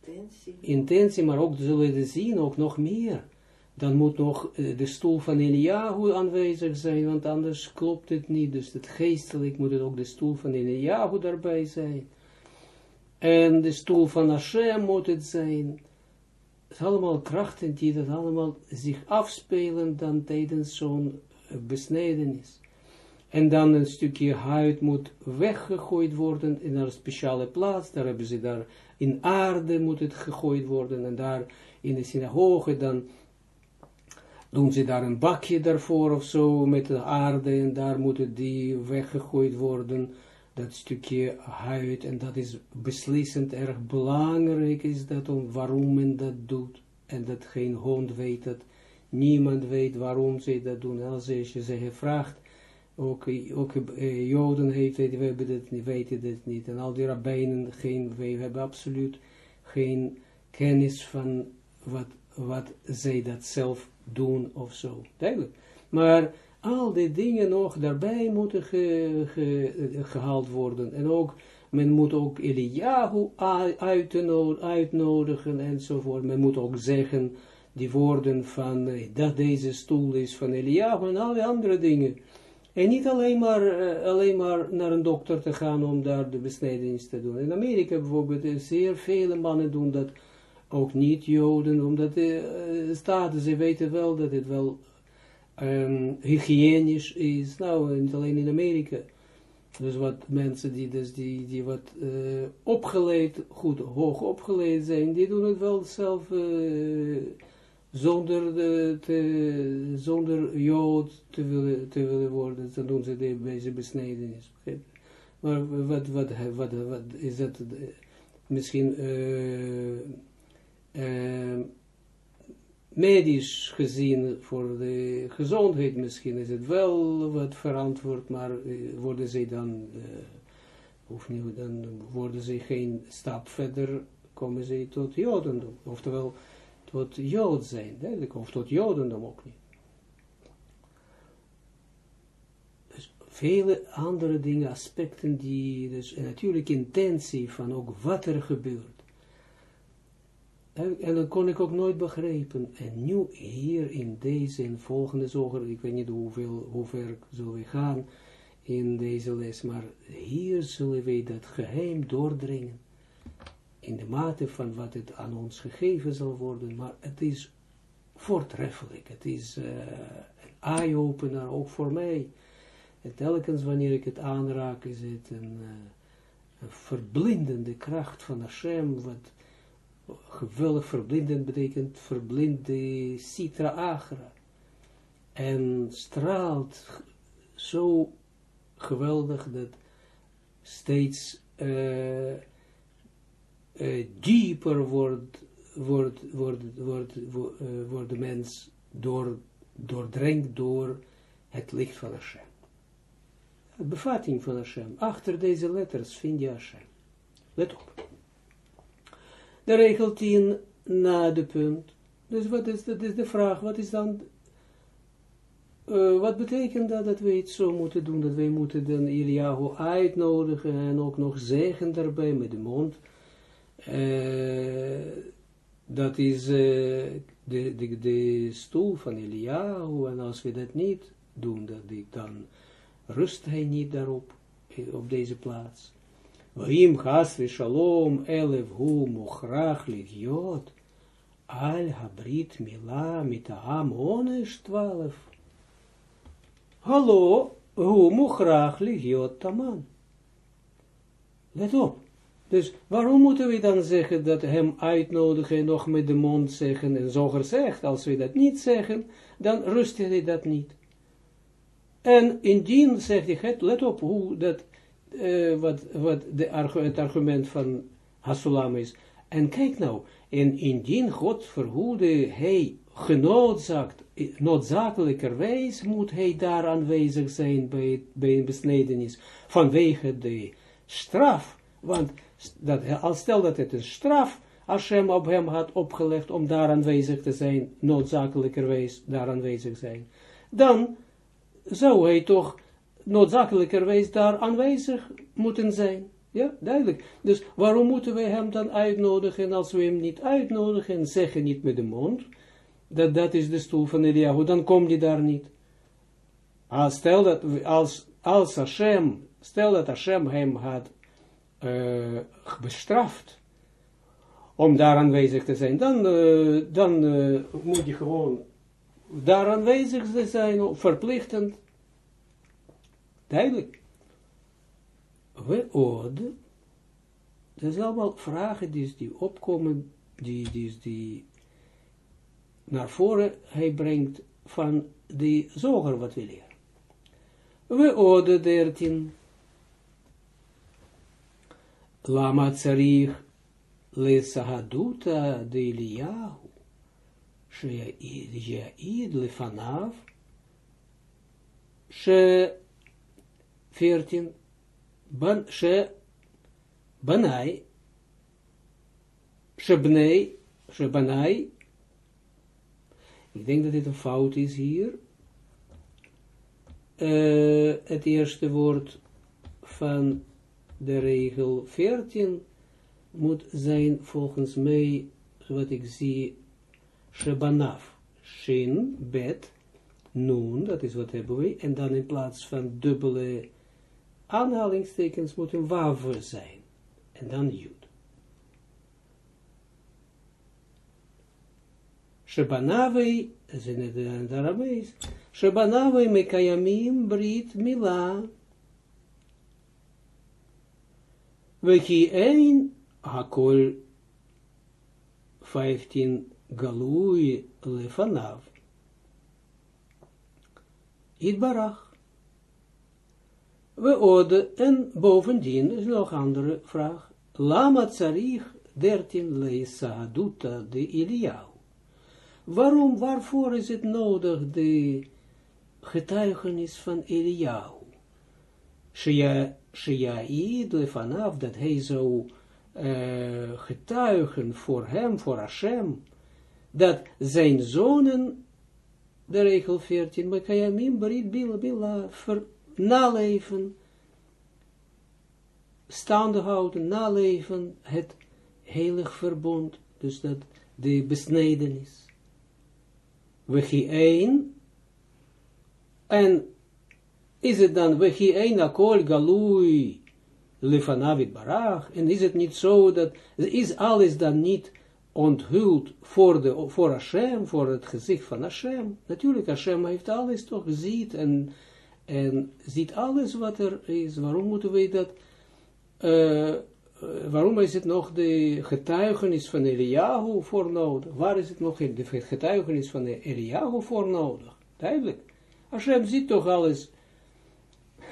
Intentie. Intentie, maar ook zullen we zien, ook nog meer dan moet nog eh, de stoel van Eliyahu aanwezig zijn, want anders klopt het niet. Dus het geestelijk moet ook de stoel van Eliyahu daarbij zijn. En de stoel van Hashem moet het zijn. Het zijn allemaal krachten die dat allemaal zich afspelen dan tijdens zo'n eh, besnedenis. En dan een stukje huid moet weggegooid worden in een speciale plaats. Daar hebben ze daar, in aarde moet het gegooid worden. En daar in de synagoge dan doen ze daar een bakje daarvoor of zo met de aarde en daar moeten die weggegooid worden, dat stukje huid en dat is beslissend erg belangrijk is dat om waarom men dat doet. En dat geen hond weet dat, niemand weet waarom ze dat doen, als je ze gevraagd, ook, ook eh, Joden heeft, we hebben dat, weten dat niet, en al die rabbijnen, geen, we hebben absoluut geen kennis van wat, wat zij dat zelf doen of zo. Duidelijk. Maar al die dingen nog daarbij moeten gehaald worden. En ook, men moet ook Eliyahu uitnodigen enzovoort. Men moet ook zeggen die woorden van eh, dat deze stoel is van Eliyahu en alle andere dingen. En niet alleen maar, uh, alleen maar naar een dokter te gaan om daar de besnijdenis te doen. In Amerika bijvoorbeeld, eh, zeer vele mannen doen dat ook niet Joden, omdat de uh, staten, ze weten wel dat het wel um, hygiënisch is, nou, niet alleen in Amerika. Dus wat mensen die, dus die, die wat uh, opgeleid, goed hoog opgeleid zijn, die doen het wel zelf zonder, de, te, zonder Jood te willen, te willen worden. Dan doen ze deze besnijdenis. Maar wat, wat, wat, wat is dat? Misschien uh, medisch gezien voor de gezondheid misschien is het wel wat verantwoord, maar uh, worden ze dan, uh, of niet, dan worden ze geen stap verder, komen ze tot jodendom, oftewel tot jood zijn, duidelijk, of tot jodendom ook niet. Dus vele andere dingen, aspecten die, dus en natuurlijk intentie van ook wat er gebeurt. En, en dat kon ik ook nooit begrijpen. En nu hier in deze en volgende zoger, ik weet niet hoeveel, hoe ver zullen we gaan in deze les, maar hier zullen we dat geheim doordringen. In de mate van wat het aan ons gegeven zal worden, maar het is voortreffelijk. Het is uh, een eye-opener, ook voor mij. En telkens wanneer ik het aanraak, is het een, uh, een verblindende kracht van Hashem, wat geweldig verblindend betekent verblinde citra agra. En straalt zo geweldig dat steeds uh, uh, dieper wordt, wordt, wordt, wordt, uh, wordt de mens door, doordrenkt door het licht van Hashem. De bevatting van Hashem. Achter deze letters vind je Hashem. Let op de regel 10 na de punt. Dus wat is, dat is de vraag, wat is dan, uh, wat betekent dat dat wij het zo moeten doen, dat wij moeten dan uitnodigen en ook nog zeggen daarbij met de mond. Uh, dat is uh, de, de, de stoel van Eliyahu en als we dat niet doen, dat dan rust hij niet daarop, op deze plaats. Chas shalom elef hu mochrach ligiot al habrit mila mitaam onesh twaalf. Hallo, hu mochrach ligiot taman. Let op. Dus waarom moeten we dan zeggen dat hem uitnodigen en nog met de mond zeggen en zo gezegd, als we dat niet zeggen, dan rust hij dat niet. En indien, zegt hij, let op hoe dat uh, wat, wat de, het argument van Hasulam is. En kijk nou, en indien God verhoede hij genoodzaakt, noodzakelijkerwijs moet hij daar aanwezig zijn bij, bij een besnedenis, vanwege de straf, want dat, als stel dat het een straf Hashem op hem had opgelegd om daar aanwezig te zijn, noodzakelijkerwijs daar aanwezig zijn, dan zou hij toch noodzakelijkerwijs daar aanwezig moeten zijn. Ja, duidelijk. Dus waarom moeten wij hem dan uitnodigen, als we hem niet uitnodigen, zeggen niet met de mond, dat dat is de stoel van Eliyahu, dan komt hij daar niet. Als, stel dat, als, als Hashem, stel dat Hashem hem had uh, bestraft, om daar aanwezig te zijn, dan, uh, dan uh, moet je gewoon daar aanwezig zijn, verplichtend. Duidelijk. We ode, dat zijn allemaal vragen die, die opkomen, die, die, die naar voren hij brengt van de zoger wat we leren. We ode 13. Lama tsarich de Eliyahu, she'id lefanav, she 14, ban, she banai, shebnei, shebanai, ik denk dat dit een fout is hier. Uh, het eerste woord van de regel 14 moet zijn volgens mij, wat ik zie, Shebanaf, Shin, Bet, Nun, dat is wat hebben we, en dan in plaats van dubbele aanhalingstekens moet een wav zijn, en dan Jud. Shebanavei, is in het Aramees, Shebanavei mekayamim brit mila, Wechi ein hakol 15 galui lefanav. Idbarach. We ode, en bovendien is nog andere vraag. Lama tsarich 13 leisa duta de Iliau. Waarom, waarvoor is het nodig de getuigenis van Eliau? Shiaid vanaf dat hij zou uh, getuigen voor hem, voor Hashem, dat zijn zonen, de regel 14, Mekayamim, Barit, Bila, Bila, ver, naleven, staande houden, naleven, het heilig verbond, dus dat de besnedenis. We één, en is het dan, we één akol galui, lefanavit barach, en is het niet zo dat, is alles dan niet onthuld voor, de, voor Hashem, voor het gezicht van Hashem. Natuurlijk, Hashem heeft alles toch, ziet en, en ziet alles wat er is. Waarom moeten wij dat, uh, waarom is het nog de getuigenis van Eliyahu voor nodig? Waar is het nog de getuigenis van Eliyahu voor nodig? Duidelijk. Hashem ziet toch alles,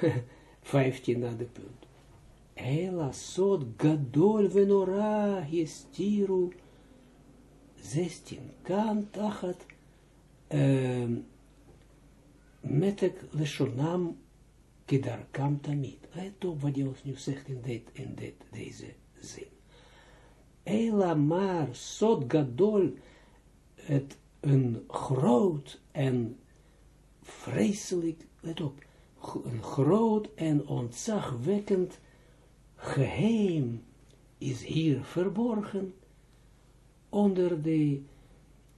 15 naar de punt. Ela sod gadol venora gestiru 16 kan tachat um, metek leshonam kedarkam tamid. Let op wat ons nu zegt in, dit, in deze zin. Ela maar sod gadol het een groot en vreselijk, let op, een groot en ontzagwekkend geheim is hier verborgen onder de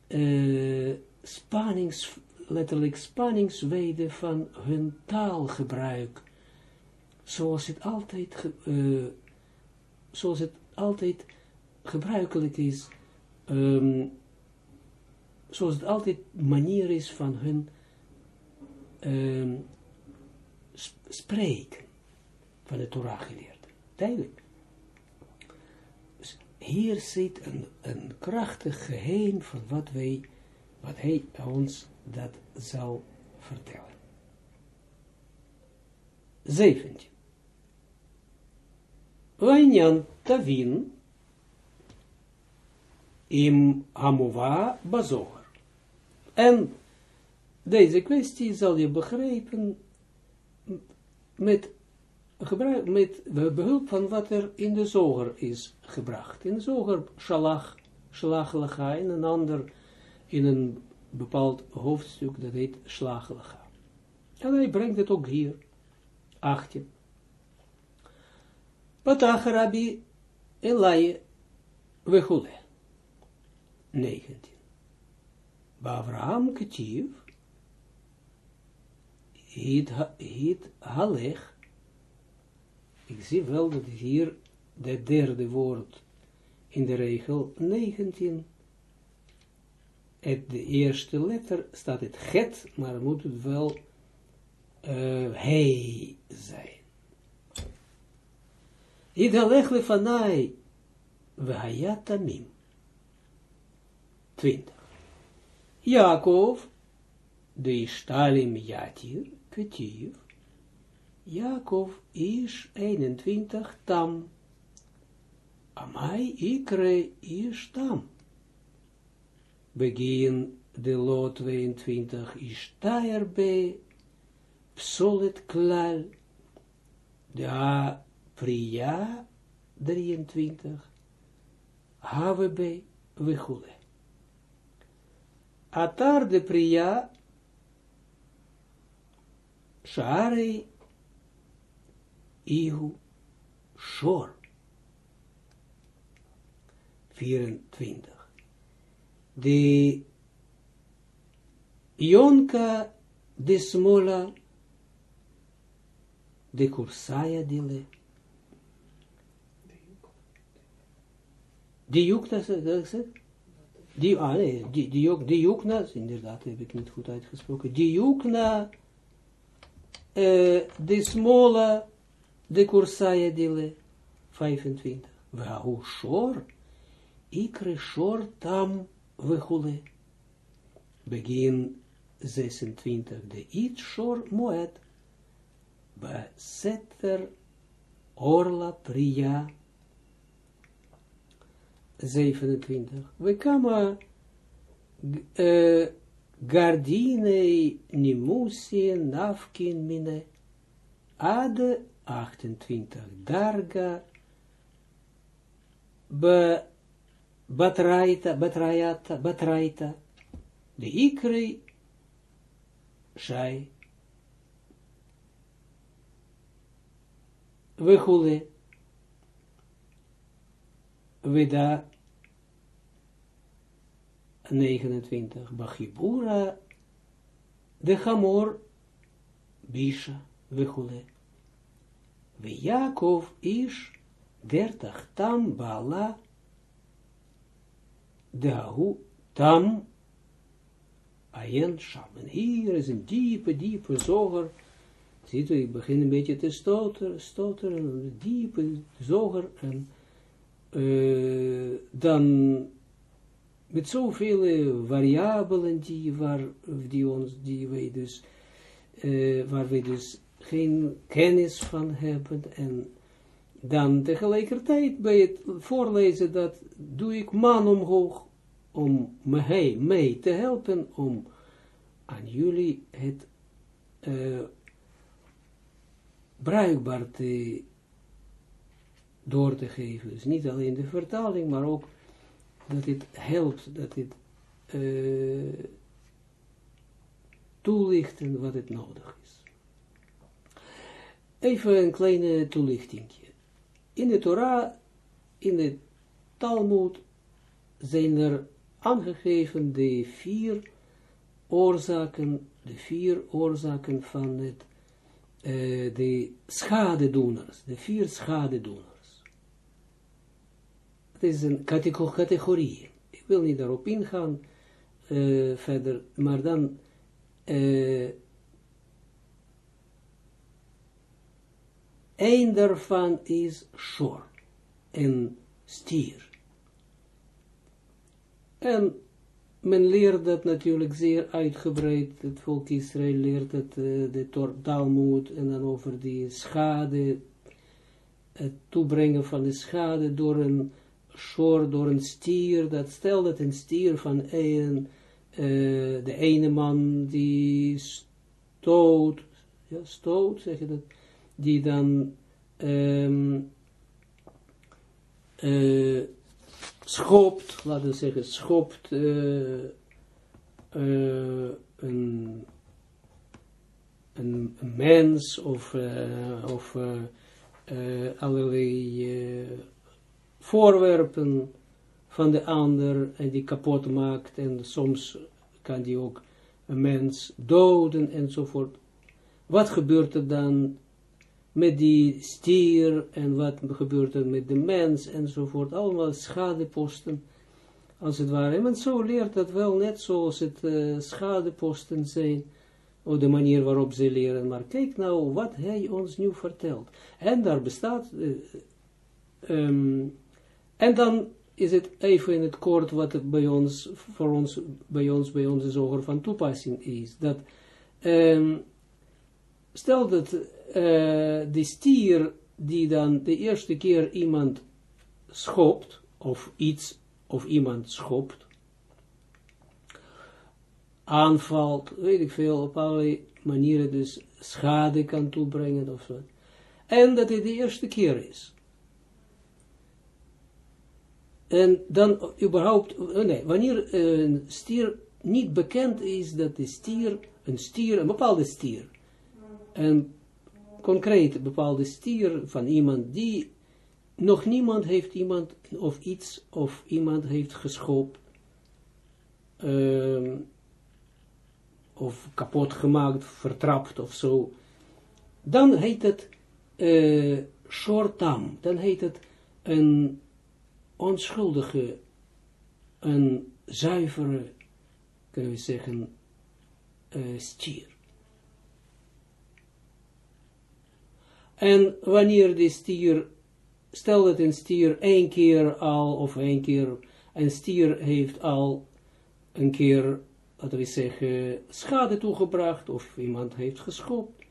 uh, spannings, letterlijk spanningswede van hun taalgebruik, zoals het altijd, uh, zoals het altijd gebruikelijk is, um, zoals het altijd manier is van hun um, spreken, van de Torah geleerd. Duidelijk. Dus hier zit een, een krachtig geheim van wat wij, wat hij ons dat zal vertellen. 17. Wijnjan Tavin im Hamuva Bazoger. En deze kwestie zal je begrijpen met, gebruik, met behulp van wat er in de zoger is gebracht. In de zoger shalach, shalach lacha, in een ander, in een bepaald hoofdstuk, dat heet shalach lacha. En hij brengt het ook hier, 18. Patach Rabbi Elai Vechule. 19. Abraham Ketiv hit halech. Ik zie wel dat hier de derde woord in de regel 19 het de eerste letter staat het het, maar moet het wel uh, hij zijn. Idalech lefanai v'hayatamim. 20. Jacob, de Stalim Yatir, Ketiv. Jacob is 21 tam. Amai ikre is tam. Begin de lot 22 is taer be psolet klal. Da priya 23 have be vechule. Atar de priya shari ihu shor. 24 de Ionka de Smola de Kursaya dile. Die Jukna, die, ah nee, die, die, die Jukna, inderdaad heb ik niet goed uitgesproken, die Jukna uh, de Smola de Kursaya dile, 25. Wahu Shor, ikre Shor tam Wechule. Begin 26. De it shor moed. Besetter orla priya. 27. We kama uh, gardine nimusie nafkin mine. Ad 28. Darga. Be Batraita, Batrayata, Batraita, de Ikri, Shai, Wechule, Weda, 29, Bachibura, de Hamor, Bisha, Wechule, Yaakov ish, dertach tam, Bala, Dahu tam ayen sham. En hier is een diepe, diepe zoger. Ziet u, ik begin een beetje te stoteren, stoteren, diepe zoger. En uh, dan met zoveel variabelen die, waar, die, ons, die wij dus, uh, waar wij dus geen kennis van hebben en dan tegelijkertijd bij het voorlezen, dat doe ik man omhoog, om mij, mij te helpen, om aan jullie het uh, bruikbaar te, door te geven. Dus niet alleen de vertaling, maar ook dat het helpt, dat het uh, toelichten wat het nodig is. Even een kleine toelichtingje in de Torah, in de Talmud, zijn er aangegeven de vier oorzaken, de vier oorzaken van het, uh, de schadedoeners, de vier schadedoeners. Het is een categorie. Ik wil niet daarop ingaan uh, verder, maar dan uh, Een daarvan is shor, een stier. En men leert dat natuurlijk zeer uitgebreid, het volk Israël leert het, uh, de Talmud, en dan over die schade, het toebrengen van de schade door een soort, door een stier, dat stel dat een stier van een, uh, de ene man die stoot, ja, stoot, zeg je dat, die dan um, uh, schopt, laten we zeggen, schopt uh, een, een, een, mens of, of allerlei voorwerpen van de ander en die kapot maakt en soms kan die ook een mens doden enzovoort. Wat gebeurt er dan met die stier en wat gebeurt er met de mens enzovoort. Allemaal schadeposten, als het ware. En zo leert dat wel net zoals het uh, schadeposten zijn, op de manier waarop ze leren. Maar kijk nou wat hij ons nu vertelt. En daar bestaat, uh, um, en dan is het even in het kort wat bij ons, voor ons, bij ons, bij onze zoger van toepassing is. Dat, um, stel dat de stier die dan de eerste keer iemand schopt, of iets, of iemand schopt, aanvalt, weet ik veel, op allerlei manieren dus schade kan toebrengen of zo. En dat het de eerste keer is. En dan überhaupt, oh nee, wanneer een stier niet bekend is dat de stier, een stier, een bepaalde stier, een concreet bepaalde stier van iemand die nog niemand heeft iemand of iets of iemand heeft geschopt uh, of kapot gemaakt, vertrapt of zo, dan heet het uh, shortam, dan heet het een onschuldige, een zuivere, kunnen we zeggen, uh, stier. En wanneer de stier, stel dat een stier één keer al, of één keer, een stier heeft al een keer, laten we zeggen, schade toegebracht, of iemand heeft geschopt,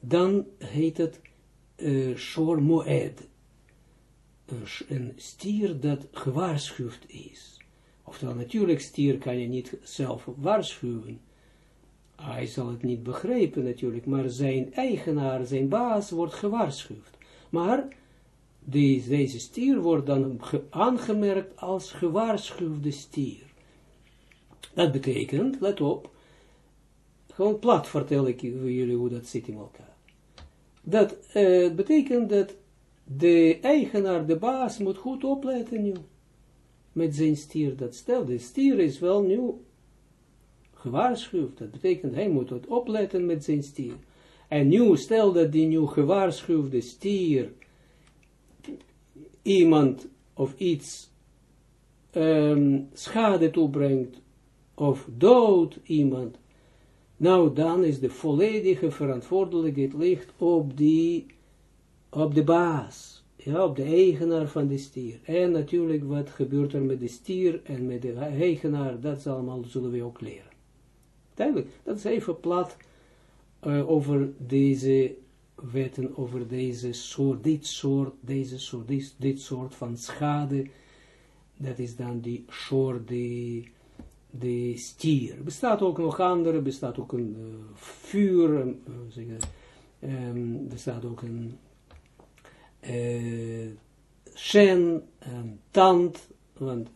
dan heet het uh, shor moed. Een stier dat gewaarschuwd is. Oftewel, natuurlijk, stier kan je niet zelf waarschuwen, hij zal het niet begrijpen natuurlijk, maar zijn eigenaar, zijn baas wordt gewaarschuwd. Maar deze, deze stier wordt dan aangemerkt als gewaarschuwde stier. Dat betekent, let op, gewoon plat vertel ik jullie hoe dat zit in elkaar. Dat uh, betekent dat de eigenaar, de baas, moet goed opletten nu. Met zijn stier. Dat stel, de stier is wel nu gewaarschuwd. Dat betekent, hij moet het opletten met zijn stier. En nu, stel dat die nu gewaarschuwde stier iemand of iets um, schade toebrengt, of dood iemand, nou dan is de volledige verantwoordelijkheid ligt op die, op de baas, ja, op de eigenaar van de stier. En natuurlijk, wat gebeurt er met de stier en met de eigenaar, dat allemaal zullen we ook leren. Duidelijk, dat is even plat uh, over deze wetten, over deze soort, dit soort, deze soort, dit, soort van schade. Dat is dan die soort, die, de stier. Er bestaat ook nog andere, bestaat ook een uh, vuur, um, zeggen, um, bestaat ook een uh, shen, een tand, want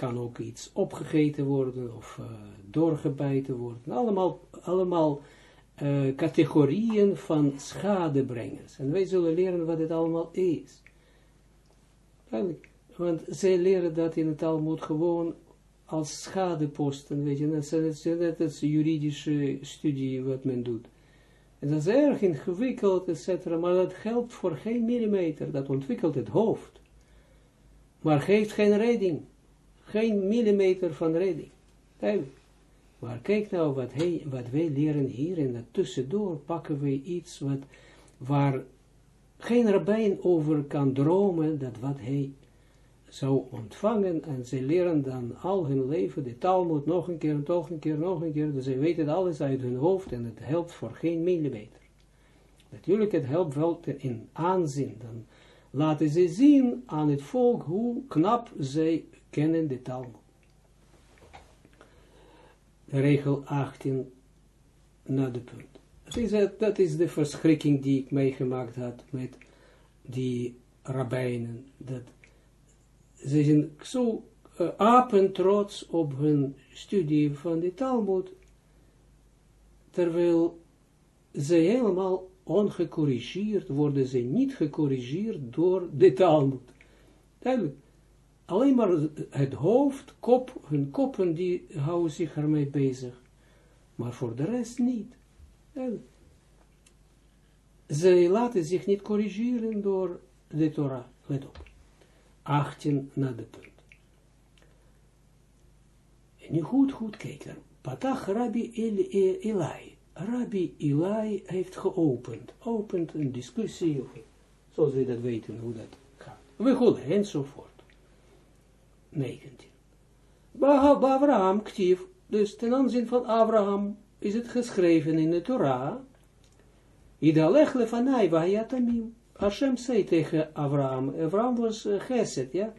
kan ook iets opgegeten worden of uh, doorgebijten worden. Allemaal, allemaal uh, categorieën van schadebrengers. En wij zullen leren wat het allemaal is. Want zij leren dat in het Talmud gewoon als schadeposten, weet je, dat is, als juridische studie wat men doet. En dat is erg ingewikkeld, etc. Maar dat geldt voor geen millimeter. Dat ontwikkelt het hoofd. Maar geeft geen redding geen millimeter van redding. Maar kijk nou wat, wat wij leren hier en tussendoor pakken wij iets wat, waar geen rabbijn over kan dromen, dat wat hij zou ontvangen en ze leren dan al hun leven de Talmud nog een keer, nog een keer, nog een keer, dus ze weten alles uit hun hoofd en het helpt voor geen millimeter. Natuurlijk, het helpt wel in aanzien. Dan laten ze zien aan het volk hoe knap zij kennen de taal. Regel 18 naar de punt. Dat is, dat is de verschrikking die ik meegemaakt had met die rabbijnen. Dat ze zijn zo uh, apentrots op hun studie van de Talmud, terwijl ze helemaal ongecorrigeerd worden, ze niet gecorrigeerd door de Talmud. Duidelijk. Alleen maar het hoofd, kop, hun koppen, die houden zich ermee bezig. Maar voor de rest niet. Duidelijk. Zij laten zich niet corrigeren door de Torah. Let op. 18 na de punt. En nu goed, goed kijken. Patach Rabbi Elai. Rabbi Elai heeft geopend. Opent een discussie. Zoals we dat weten hoe dat gaat. We goed, enzovoort. 19. Abraham ktief. Dus ten aanzien van Abraham is het geschreven in de Torah. Idalech lefanai vayatamim. Hashem zei tegen Abraham, Abraham was uh, geset, ja,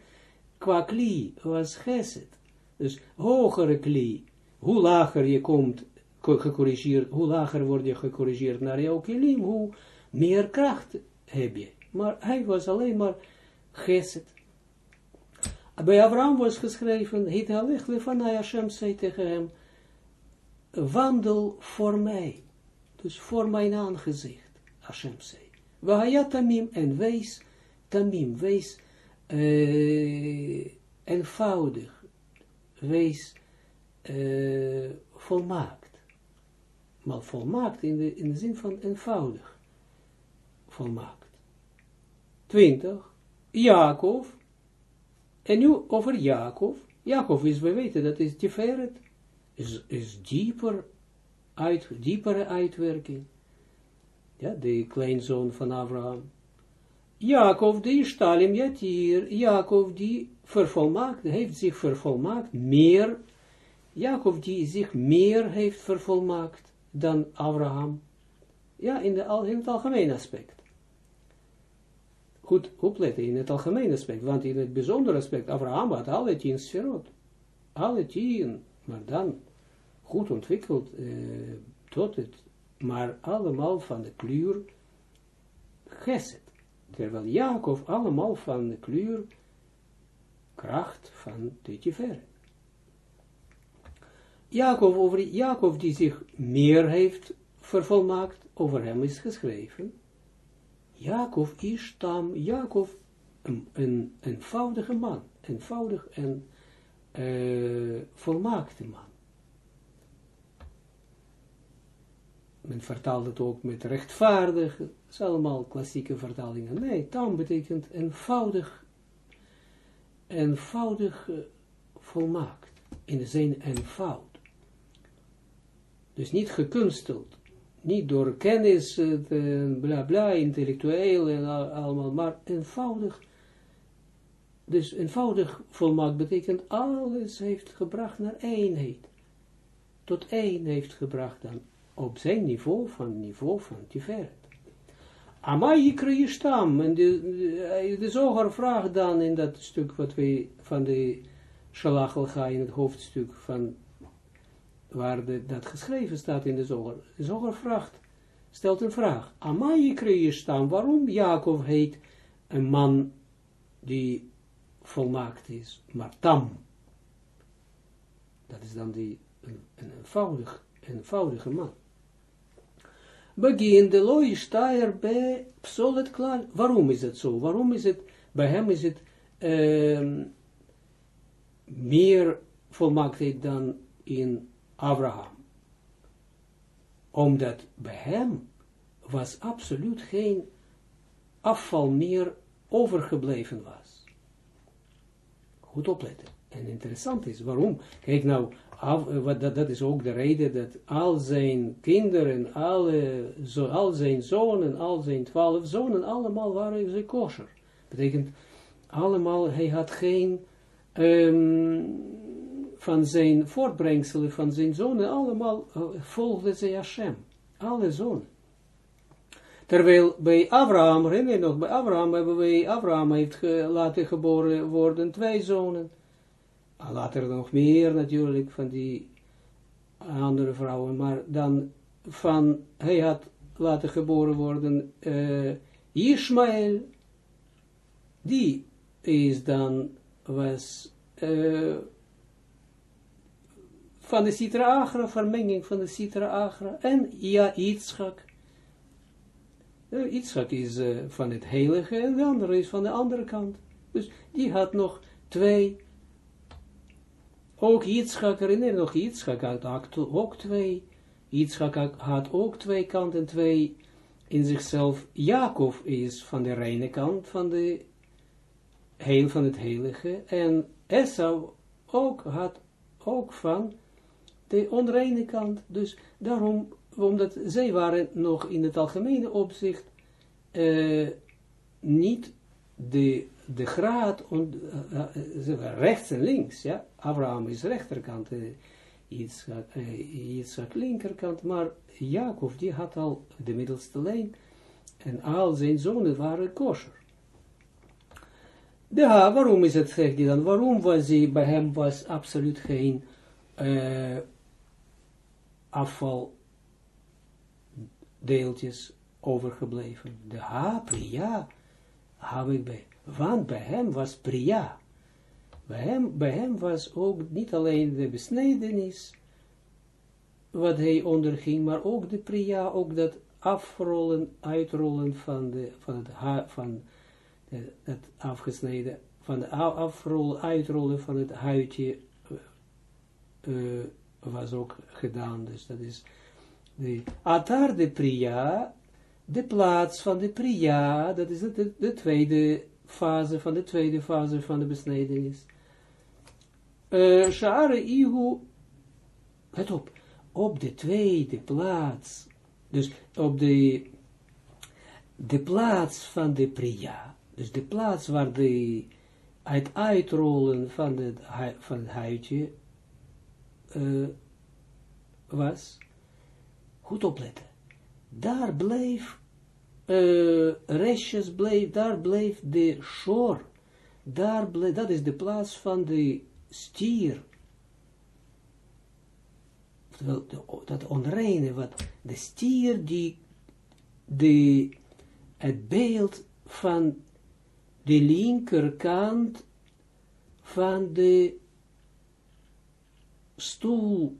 qua kli was geset. Dus hogere kli, hoe lager je komt, gecorrigeerd, hoe lager word je gecorrigeerd naar jouw kilim, hoe meer kracht heb je. Maar hij was alleen maar geset. Bij Abraham was geschreven, Hit halech lefanai Hashem zei tegen hem, wandel voor mij, dus voor mijn aangezicht, Hashem zei. Wahaya tamim, en wees tamim, wees uh, eenvoudig, wees uh, volmaakt. Maar volmaakt in de, in de zin van eenvoudig. Volmaakt. 20. Jacob. En nu over Jacob. Jacob is, we weten, dat is Tiferet. Is, is dieper, uit, diepere uitwerking ja, de kleinzoon van Abraham. Jacob die Stalim Jatir, Jacob die vervolmaakt, heeft zich vervolmaakt, meer, Jacob die zich meer heeft vervolmaakt dan Abraham. Ja, in, de, in het algemeen aspect. Goed opletten in het algemeen aspect, want in het bijzondere aspect, Abraham had alle tien sferot. Alle tien, maar dan goed ontwikkeld eh, tot het maar allemaal van de kleur geset. Terwijl Jacob allemaal van de kleur kracht van de Tiferet. Jacob, over Jacob die zich meer heeft vervolmaakt, over hem is geschreven. Jacob is tam, Jacob een, een eenvoudige man, eenvoudig en uh, volmaakte man. men vertaalt het ook met rechtvaardig, dat is allemaal klassieke vertalingen. Nee, tam betekent eenvoudig, eenvoudig uh, volmaakt, in de zin eenvoud. Dus niet gekunsteld, niet door kennis, uh, bla bla, intellectueel en allemaal, maar eenvoudig. Dus eenvoudig volmaakt betekent alles heeft gebracht naar eenheid. Tot één heeft gebracht dan op zijn niveau, van niveau van Tiferet. Amai stam, en de, de, de zoger vraagt dan in dat stuk wat wij van de Shalachel ga in het hoofdstuk van waar dat geschreven staat in de zoger. De zoger vraagt, stelt een vraag. Amai stam, waarom Jacob heet een man die volmaakt is, maar tam. Dat is dan die, een, een eenvoudig, eenvoudige man begin de looi bij psolet klaar. Waarom is het zo? Waarom is het, bij hem is het uh, meer volmaaktheid dan in Abraham? Omdat bij hem was absoluut geen afval meer overgebleven was. Goed opletten. En interessant is, waarom? Kijk nou, wat, dat, is ook de reden dat al zijn kinderen, alle, zo, al zijn zonen, al zijn twaalf zonen, allemaal waren ze kosher. Betekent, allemaal, hij had geen, um, van zijn voortbrengselen, van zijn zonen, allemaal uh, volgden ze Hashem. Alle zonen. Terwijl bij Abraham, herinner je nog, bij Abraham hebben we, Abraham heeft laten geboren worden twee zonen. Ah, later nog meer natuurlijk van die andere vrouwen, maar dan van, hij had laten geboren worden uh, Ishmael, die is dan, was uh, van de Sitra Agra, vermenging van de Sitra Agra, en ja, Yitzchak. Uh, Yitzchak is uh, van het heilige en de andere is van de andere kant. Dus die had nog twee. Ook Yitzchak, herinner nog, Yitzchak had ook twee. Yitzchak had ook twee kanten, twee in zichzelf. Jacob is van de reine kant, van de heel van het heilige. En Esau ook had ook van de onreine kant. Dus daarom, omdat zij waren nog in het algemene opzicht uh, niet de, de graad, on, uh, uh, rechts en links, ja. Abraham is rechterkant, Yitzchak, Yitzchak linkerkant, maar Jacob die had al de middelste lijn en al zijn zonen waren kosher. Ja, waarom is het, hij dan, waarom was hij, bij hem was absoluut geen afvaldeeltjes overgebleven. De ha, priya, heb ik bij, want bij hem was priya. Bij hem, bij hem was ook niet alleen de besnedenis, wat hij onderging, maar ook de priya, ook dat afrollen, uitrollen van, de, van het ha, van het afgesneden, van de afrollen, uitrollen van het huidje uh, was ook gedaan. Dus dat is de atar de priya, de plaats van de priya, dat is de, de, tweede fase van de tweede fase van de besnedenis. Uh, Share ihu, let op, op de tweede plaats, dus op de, de plaats van de priya, dus de plaats waar de, het uitrollen van, van het huidje uh, was, goed opletten, daar bleef, uh, restjes bleef, daar bleef de shore, daar bleef, dat is de plaats van de stier, dat onreine, wat de stier die de, het beeld van de linkerkant van de stoel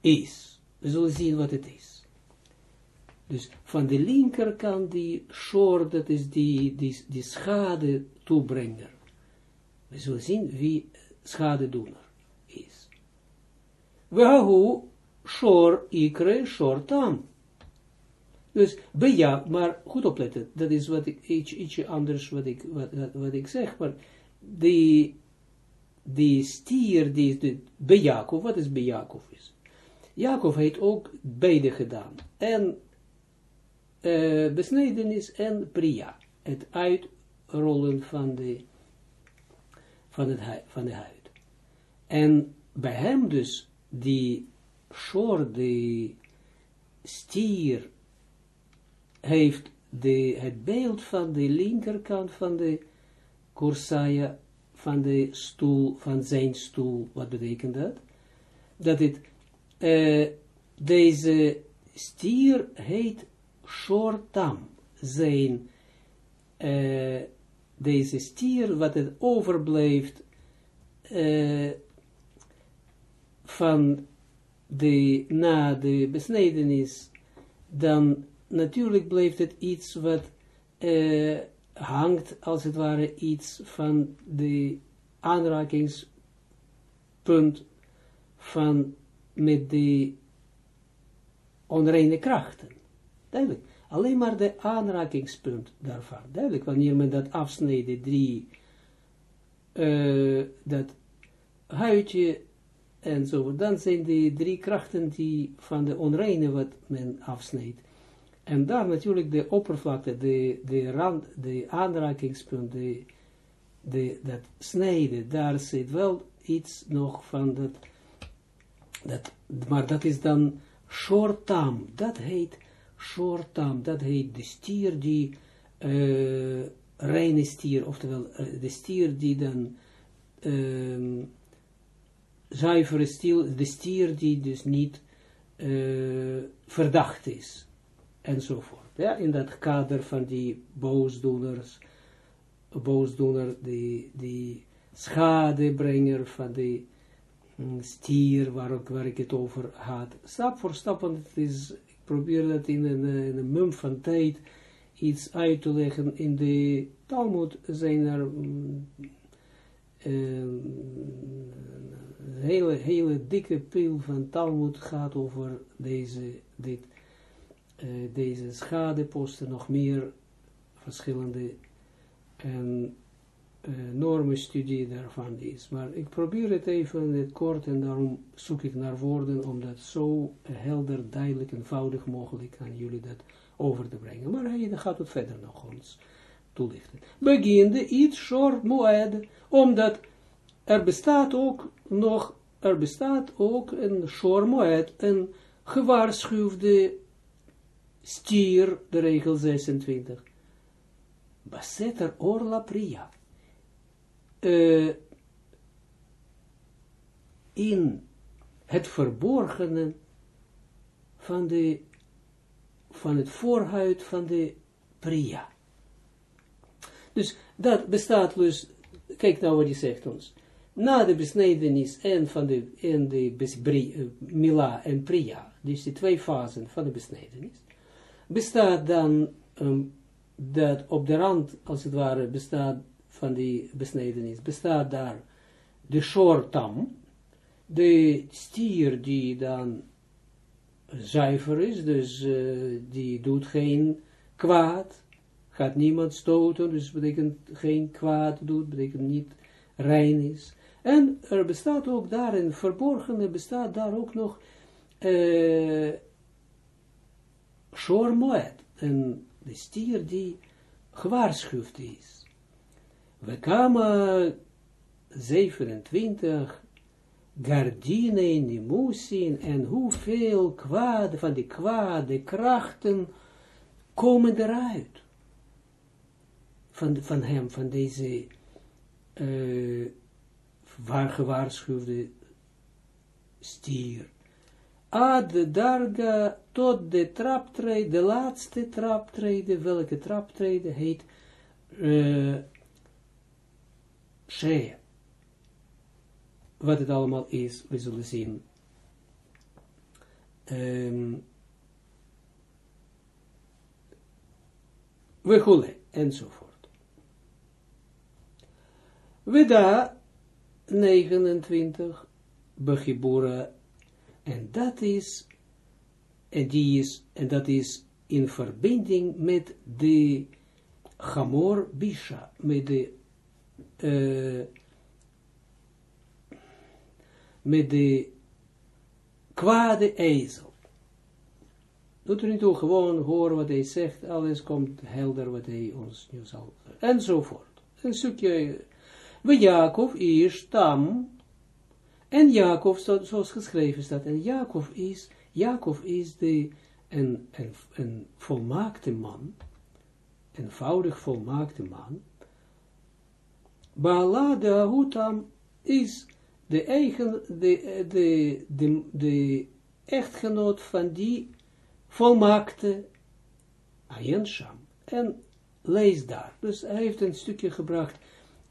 is. We zullen zien wat het is. Dus van de linkerkant die short, dat is die, die, die schade toebrenger. We zullen zien wie schadedoener is. Wahu shor ikre shor tam. Dus ja, maar goed opletten, dat is wat ik, iets, ietsje anders wat ik, wat, wat ik zeg, maar die, die stier, die, de, bij Jacob, wat is bij Jacob is? Jacob heeft ook beide gedaan, en uh, besnedenis en priya, het uitrollen van de, van, het, van de huid. En bij hem dus, die short, die stier, heeft de, het beeld van de linkerkant van de kursaya, van de stoel, van zijn stoel, wat betekent dat? Dat het, uh, deze stier heet shortam, zijn, uh, deze stier, wat het overblijft, uh, van de, na de besnedenis, dan natuurlijk blijft het iets wat hangt, als het ware, iets van de aanrakingspunt van met de onreine krachten. Duidelijk. Alleen maar de aanrakingspunt daarvan. Duidelijk, wanneer men dat afsnijdt, drie, uh, dat huidje en zo, dan zijn die drie krachten die van de onreine wat men afsnijdt. En daar natuurlijk de oppervlakte, de, de rand, de aanrakingspunt, de, de, dat snijden, daar zit wel iets nog van dat, dat maar dat is dan short term, dat heet shortam, dat heet de stier die, uh, reine stier, oftewel de stier die dan, um, zuivere stier, de stier die dus niet uh, verdacht is, enzovoort. Ja, in dat kader van die boosdoeners, boosdoener, die, die schadebrenger van die mm, stier waar, waar ik het over had. Stap voor stap, want het is, ik probeer dat in een, in een mum van tijd iets uit te leggen. In de Talmud zijn er um, um, hele, hele dikke pil van Talmud gaat over deze, dit, uh, deze schadeposten, nog meer verschillende en enorme studie daarvan is. Maar ik probeer het even in het kort en daarom zoek ik naar woorden om dat zo helder, duidelijk, eenvoudig mogelijk aan jullie dat over te brengen. Maar hij gaat het verder nog ons toelichten. Beginde iets short moed, omdat er bestaat ook nog, er bestaat ook een short moed, een gewaarschuwde stier, de regel 26. Baseter orla priya. Uh, in het verborgene van, de, van het voorhuid van de priya. Dus dat bestaat dus, kijk nou wat hij zegt ons, na de besnedenis en van de, en de uh, mila en priya, dus die twee fasen van de besnedenis, bestaat dan um, dat op de rand, als het ware, bestaat van die besnedenis, bestaat daar de shortam, de stier die dan zuiver is, dus uh, die doet geen kwaad, gaat niemand stoten, dus betekent geen kwaad doet, betekent niet rein is. En er bestaat ook daar een verborgene, bestaat daar ook nog uh, shormoed, een de stier die gewaarschuwd is. We kwamen 27 gardine in en hoeveel kwade van die kwade krachten komen eruit. Van, van hem, van deze uh, waar gewaarschuwde stier ad darga tot de traptrede, de laatste traptrede, welke traptrede heet uh. Wat het allemaal is, we zullen zien. Um, we goelen, enzovoort. We daar 29, Begibura en dat is, en die is, en dat is in verbinding met de Hamor Bisha, met de, uh, met de kwade ezel. Doet er niet toe, gewoon horen wat hij zegt, alles komt helder wat hij ons nu zal, enzovoort. Een stukje, we Jacob is tam, en Jacob, zoals geschreven staat, en Jacob is, Jacob is de, een, een, een volmaakte man, eenvoudig volmaakte man. Baala de is de eigen, de, de, de, de echtgenoot van die volmaakte Ayen Sham. En lees daar. Dus hij heeft een stukje gebracht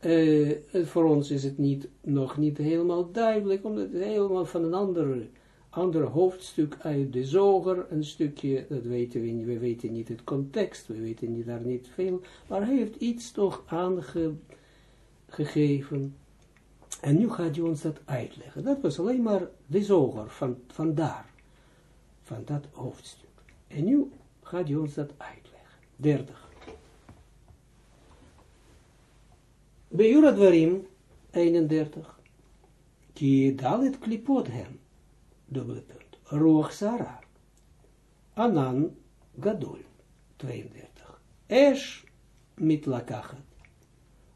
uh, voor ons is het niet, nog niet helemaal duidelijk, omdat het helemaal van een ander, hoofdstuk uit de zoger, een stukje, dat weten we niet, we weten niet het context, we weten niet, daar niet veel, maar hij heeft iets toch aangegeven, en nu gaat hij ons dat uitleggen. Dat was alleen maar de zoger van, van daar, van dat hoofdstuk. En nu gaat hij ons dat uitleggen. 30. Bij Juradwarim 31. Ki dalit klipot hem. Dubbele punt. Roog Sara. Anan Gadol. 32. Esh mit lakachat.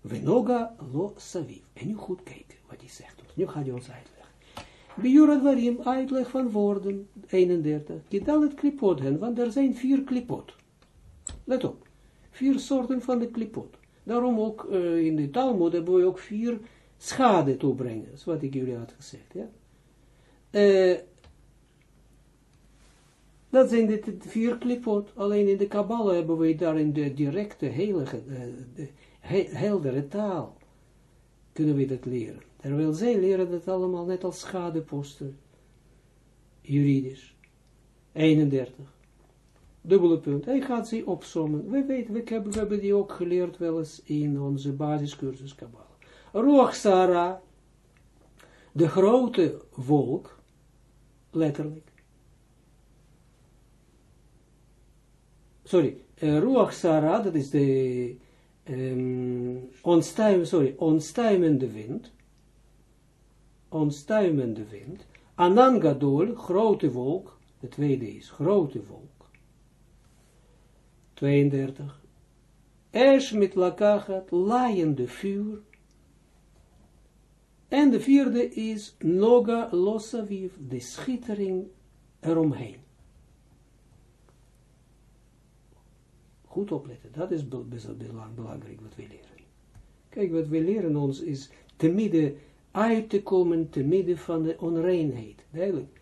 Venoga lo saviv. En nu goed kijken wat hij zegt. Nu gaat hij ons uitleggen. Bijura uitleg van woorden, 31. Kidal het klipot hen, want er zijn vier klipot. Let op, vier soorten van de klipot. Daarom ook uh, in de Talmud hebben we ook vier schade is wat ik jullie had gezegd. Ja? Uh, dat zijn de vier klipot. Alleen in de Kabbalah hebben we daarin de directe, uh, de heldere taal. Kunnen we dat leren. Terwijl zij leren dat allemaal net als schadeposten. Juridisch. 31. Dubbele punt. Hij gaat ze opsommen. We weten, we hebben, die ook geleerd wel eens in onze basiscursus Kabbalah. Ruach de grote wolk, letterlijk. Sorry, uh, Ruach Sara, dat is de um, onstuim, sorry, onstuimende wind. Onstuimende wind. Anangadol, grote wolk. De tweede is grote wolk. 32. Esh met lakachat, laaiende vuur. En de vierde is Noga Losaviv, de schittering eromheen. Goed opletten, dat is best belangrijk wat we leren. Kijk, wat we leren ons is te midden uit te komen, te midden van de onreinheid. Duidelijk.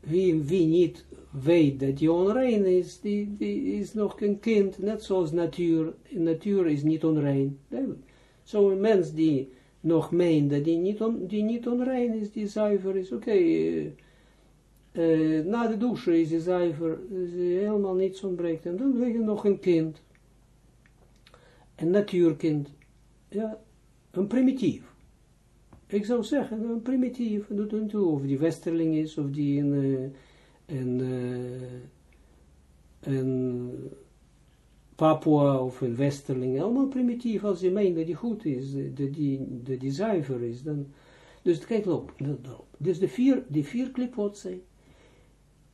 Wie, wie niet weet dat die onrein is, die, is nog een kind, net zoals natuur. Natuur is niet onrein. Zo'n mens die nog meent dat die niet, die niet onrein is, die zuiver is, oké, okay, uh, uh, na de douche is die zuiver, is helemaal niets ontbreekt, en dan ligt er nog een kind, een natuurkind, ja, een primitief. Ik zou zeggen, een primitief, doet er toe, of die westerling is, of die een, uh, een, een Papua of een westerling, allemaal primitief, als je meent dat die goed is, dat die, dat die is, dan, dus kijk op, dus de vier, de vier klipot zijn,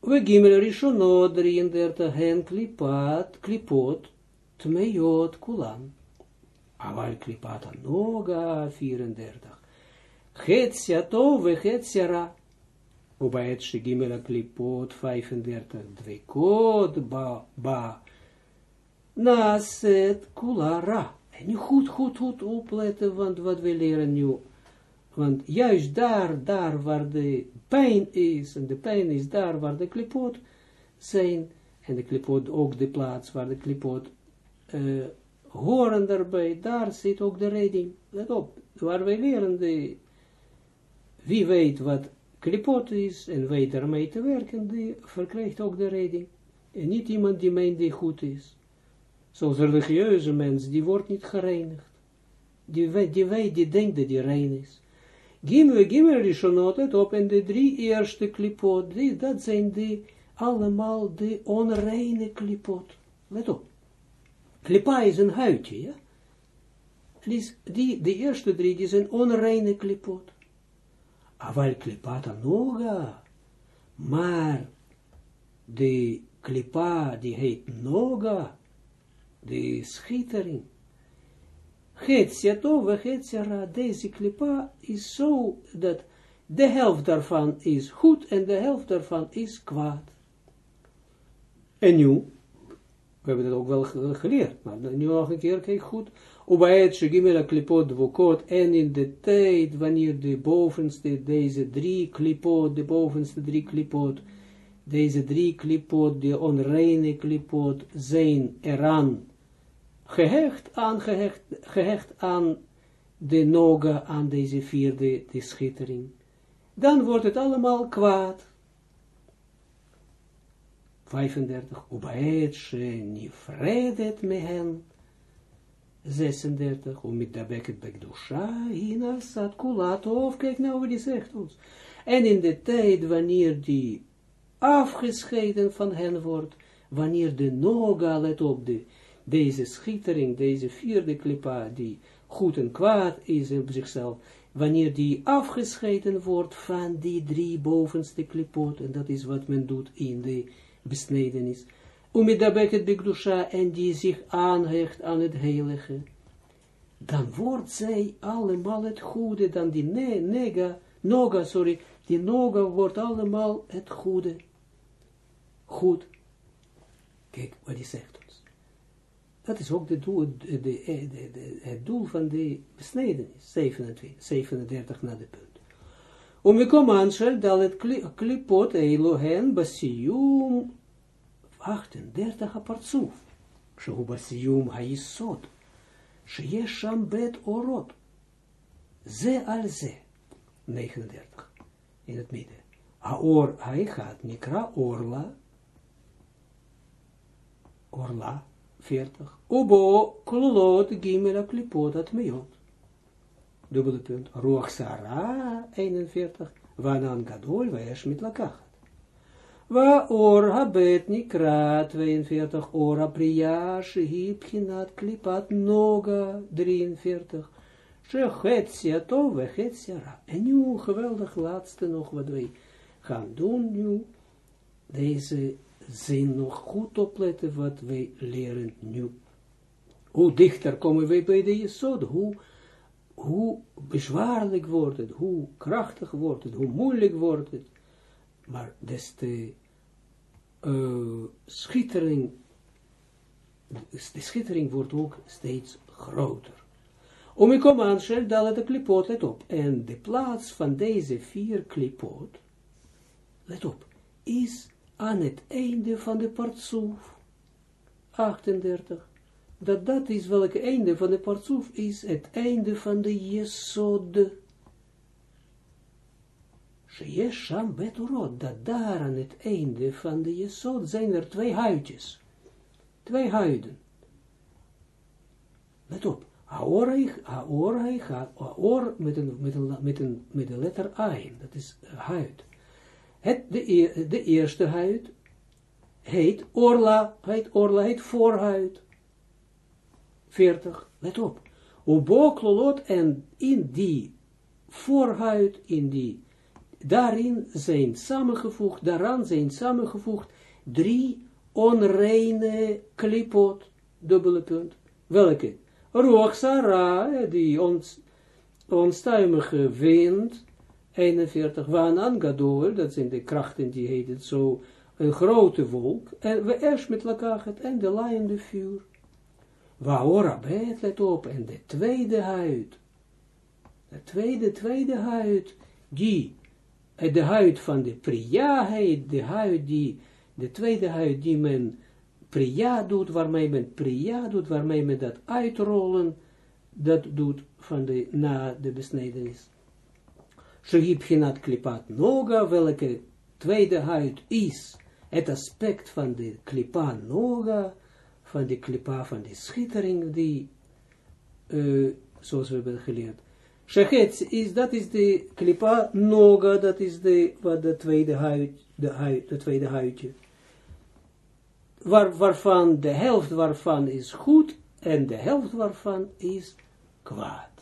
we gimel rishonot 33 hen klipat, klipot, tmeyot kulan, aval klipat anoga 34, Hetsia tove, hetsia ra. Ubaet shigimela klipot 35 dwekot ba ba. Naset kula ra. En nu goed, goed, goed opletten, want wat we leren nu. Want juist daar, daar waar de pijn is, en de pijn is daar waar de klipot zijn, en de klipot eh, ook de plaats waar de klipot uh, horen daarbij, daar zit ook de redding. Let op, waar wij leren de wie weet wat klipot is, en weet ermee te werken, die verkrijgt ook de redding. En niet iemand die meent die goed is. Zoals religieuze mens, die wordt niet gereinigd. Die weet, die, weet, die denkt dat die rein is. Gimel, gimel rishonot, het op, en de drie eerste klipot, die, dat zijn die, allemaal de onreine klipot. Let op. Klipa is een huidje, ja. Die, die, de eerste drie, die zijn onreine klipot. Aval klipata noga. Maar de klipa, die heet noga, de schittering. Getsja tove, getsja ra, deze klipa is zo dat de helft daarvan is goed en de helft daarvan is kwaad. En nu, we hebben dat ook wel geleerd, maar nu nog een keer, kijk goed. Ubaet shegimela klipot dvokot, en in de tijd, wanneer de bovenste, deze drie klipot, de bovenste drie klipot, deze drie klipot, de onreine klipot, zijn eraan gehecht aan, gehecht, gehecht aan de noga, aan deze vierde, de schittering. Dan wordt het allemaal kwaad. 35. Ubaet she nifredet mehen. 36. Umit dabeket bekdusha, hina sat kulatov. Kijk nou wat die zegt ons. En in de tijd wanneer die afgescheiden van hen wordt, wanneer de noga, let op de deze schittering, deze vierde klipa, die goed en kwaad is op zichzelf, wanneer die afgescheiden wordt van die drie bovenste klipot, en dat is wat men doet in de besnedenis, umidabeket bigdusha, en die zich aanhecht aan het heilige, dan wordt zij allemaal het goede, dan die ne, nega, noga, sorry, Die noga wordt allemaal het goede. Goed. Kijk wat hij zegt ons. Dat is ook de doel, de, de, het doel van de besnedenis. 27, 37 na de punt. Om ik kom aan, het klipot Elohen basiyum 38 apartsuf. שהוא בסיום היסוד, שיש שם בית אורות, זה על זה, 39, in het midden. Aor gaat mikra orla, orla, 40, ubo klolot gimela klipot at meot. Dubbele punt. Ruach Sara, 41, wanan gadol, wees mit lakach. Wa or habet nikra 42, ora priya shehi pchinat klipat noga 43, shechetsia tov vechetsia ra. En nu geweldig laatste nog wat wij gaan doen nu, deze zin nog goed opletten wat wij leren nu. Hoe dichter komen wij bij de Jesod, hoe, hoe bezwaarlijk wordt het, hoe krachtig wordt het, hoe moeilijk wordt het, maar des te uh, schittering, de schittering wordt ook steeds groter. Om ik kom aan, de klipot, let op, en de plaats van deze vier klipot, let op, is aan het einde van de partsoef, 38, dat dat is welke einde van de partsoef is, het einde van de jesod, Sheyesh Sham Beturot, dat daar aan het einde van de Jesod zijn er twee huidjes. Twee huiden. Let op. Aor, aor, aor met een, met een, met een, met de letter Ein, dat is huid. Het, de, de eerste huid heet orla, heet orla, heet voorhuid. 40, let op. Uboklolot en in die voorhuid, in die daarin zijn samengevoegd, daaraan zijn samengevoegd drie onreine klipot, dubbele punt. Welke? Ruach die ons, onstuimige wind, 41, Waan Angadol, dat zijn de krachten die heet zo, een grote wolk, en we eerst met elkaar en de laaiende vuur. Waora bet, let op, en de tweede huid, de tweede, tweede huid, die de huid van de priya de huid die, de tweede huid die men priya doet, waarmee men priya doet, waarmee men dat uitrollen, dat doet van de, na de besnedenis. Shehibchinat klipat noga, welke tweede huid is het aspect van de klipa noga, van de klipa van de schittering, die, uh, zoals we hebben geleerd, Shechet is, dat is de klipa noga, dat is de, wat de tweede huid, de, huid, de tweede huidje. Waar, waarvan de helft waarvan is goed en de helft waarvan is kwaad.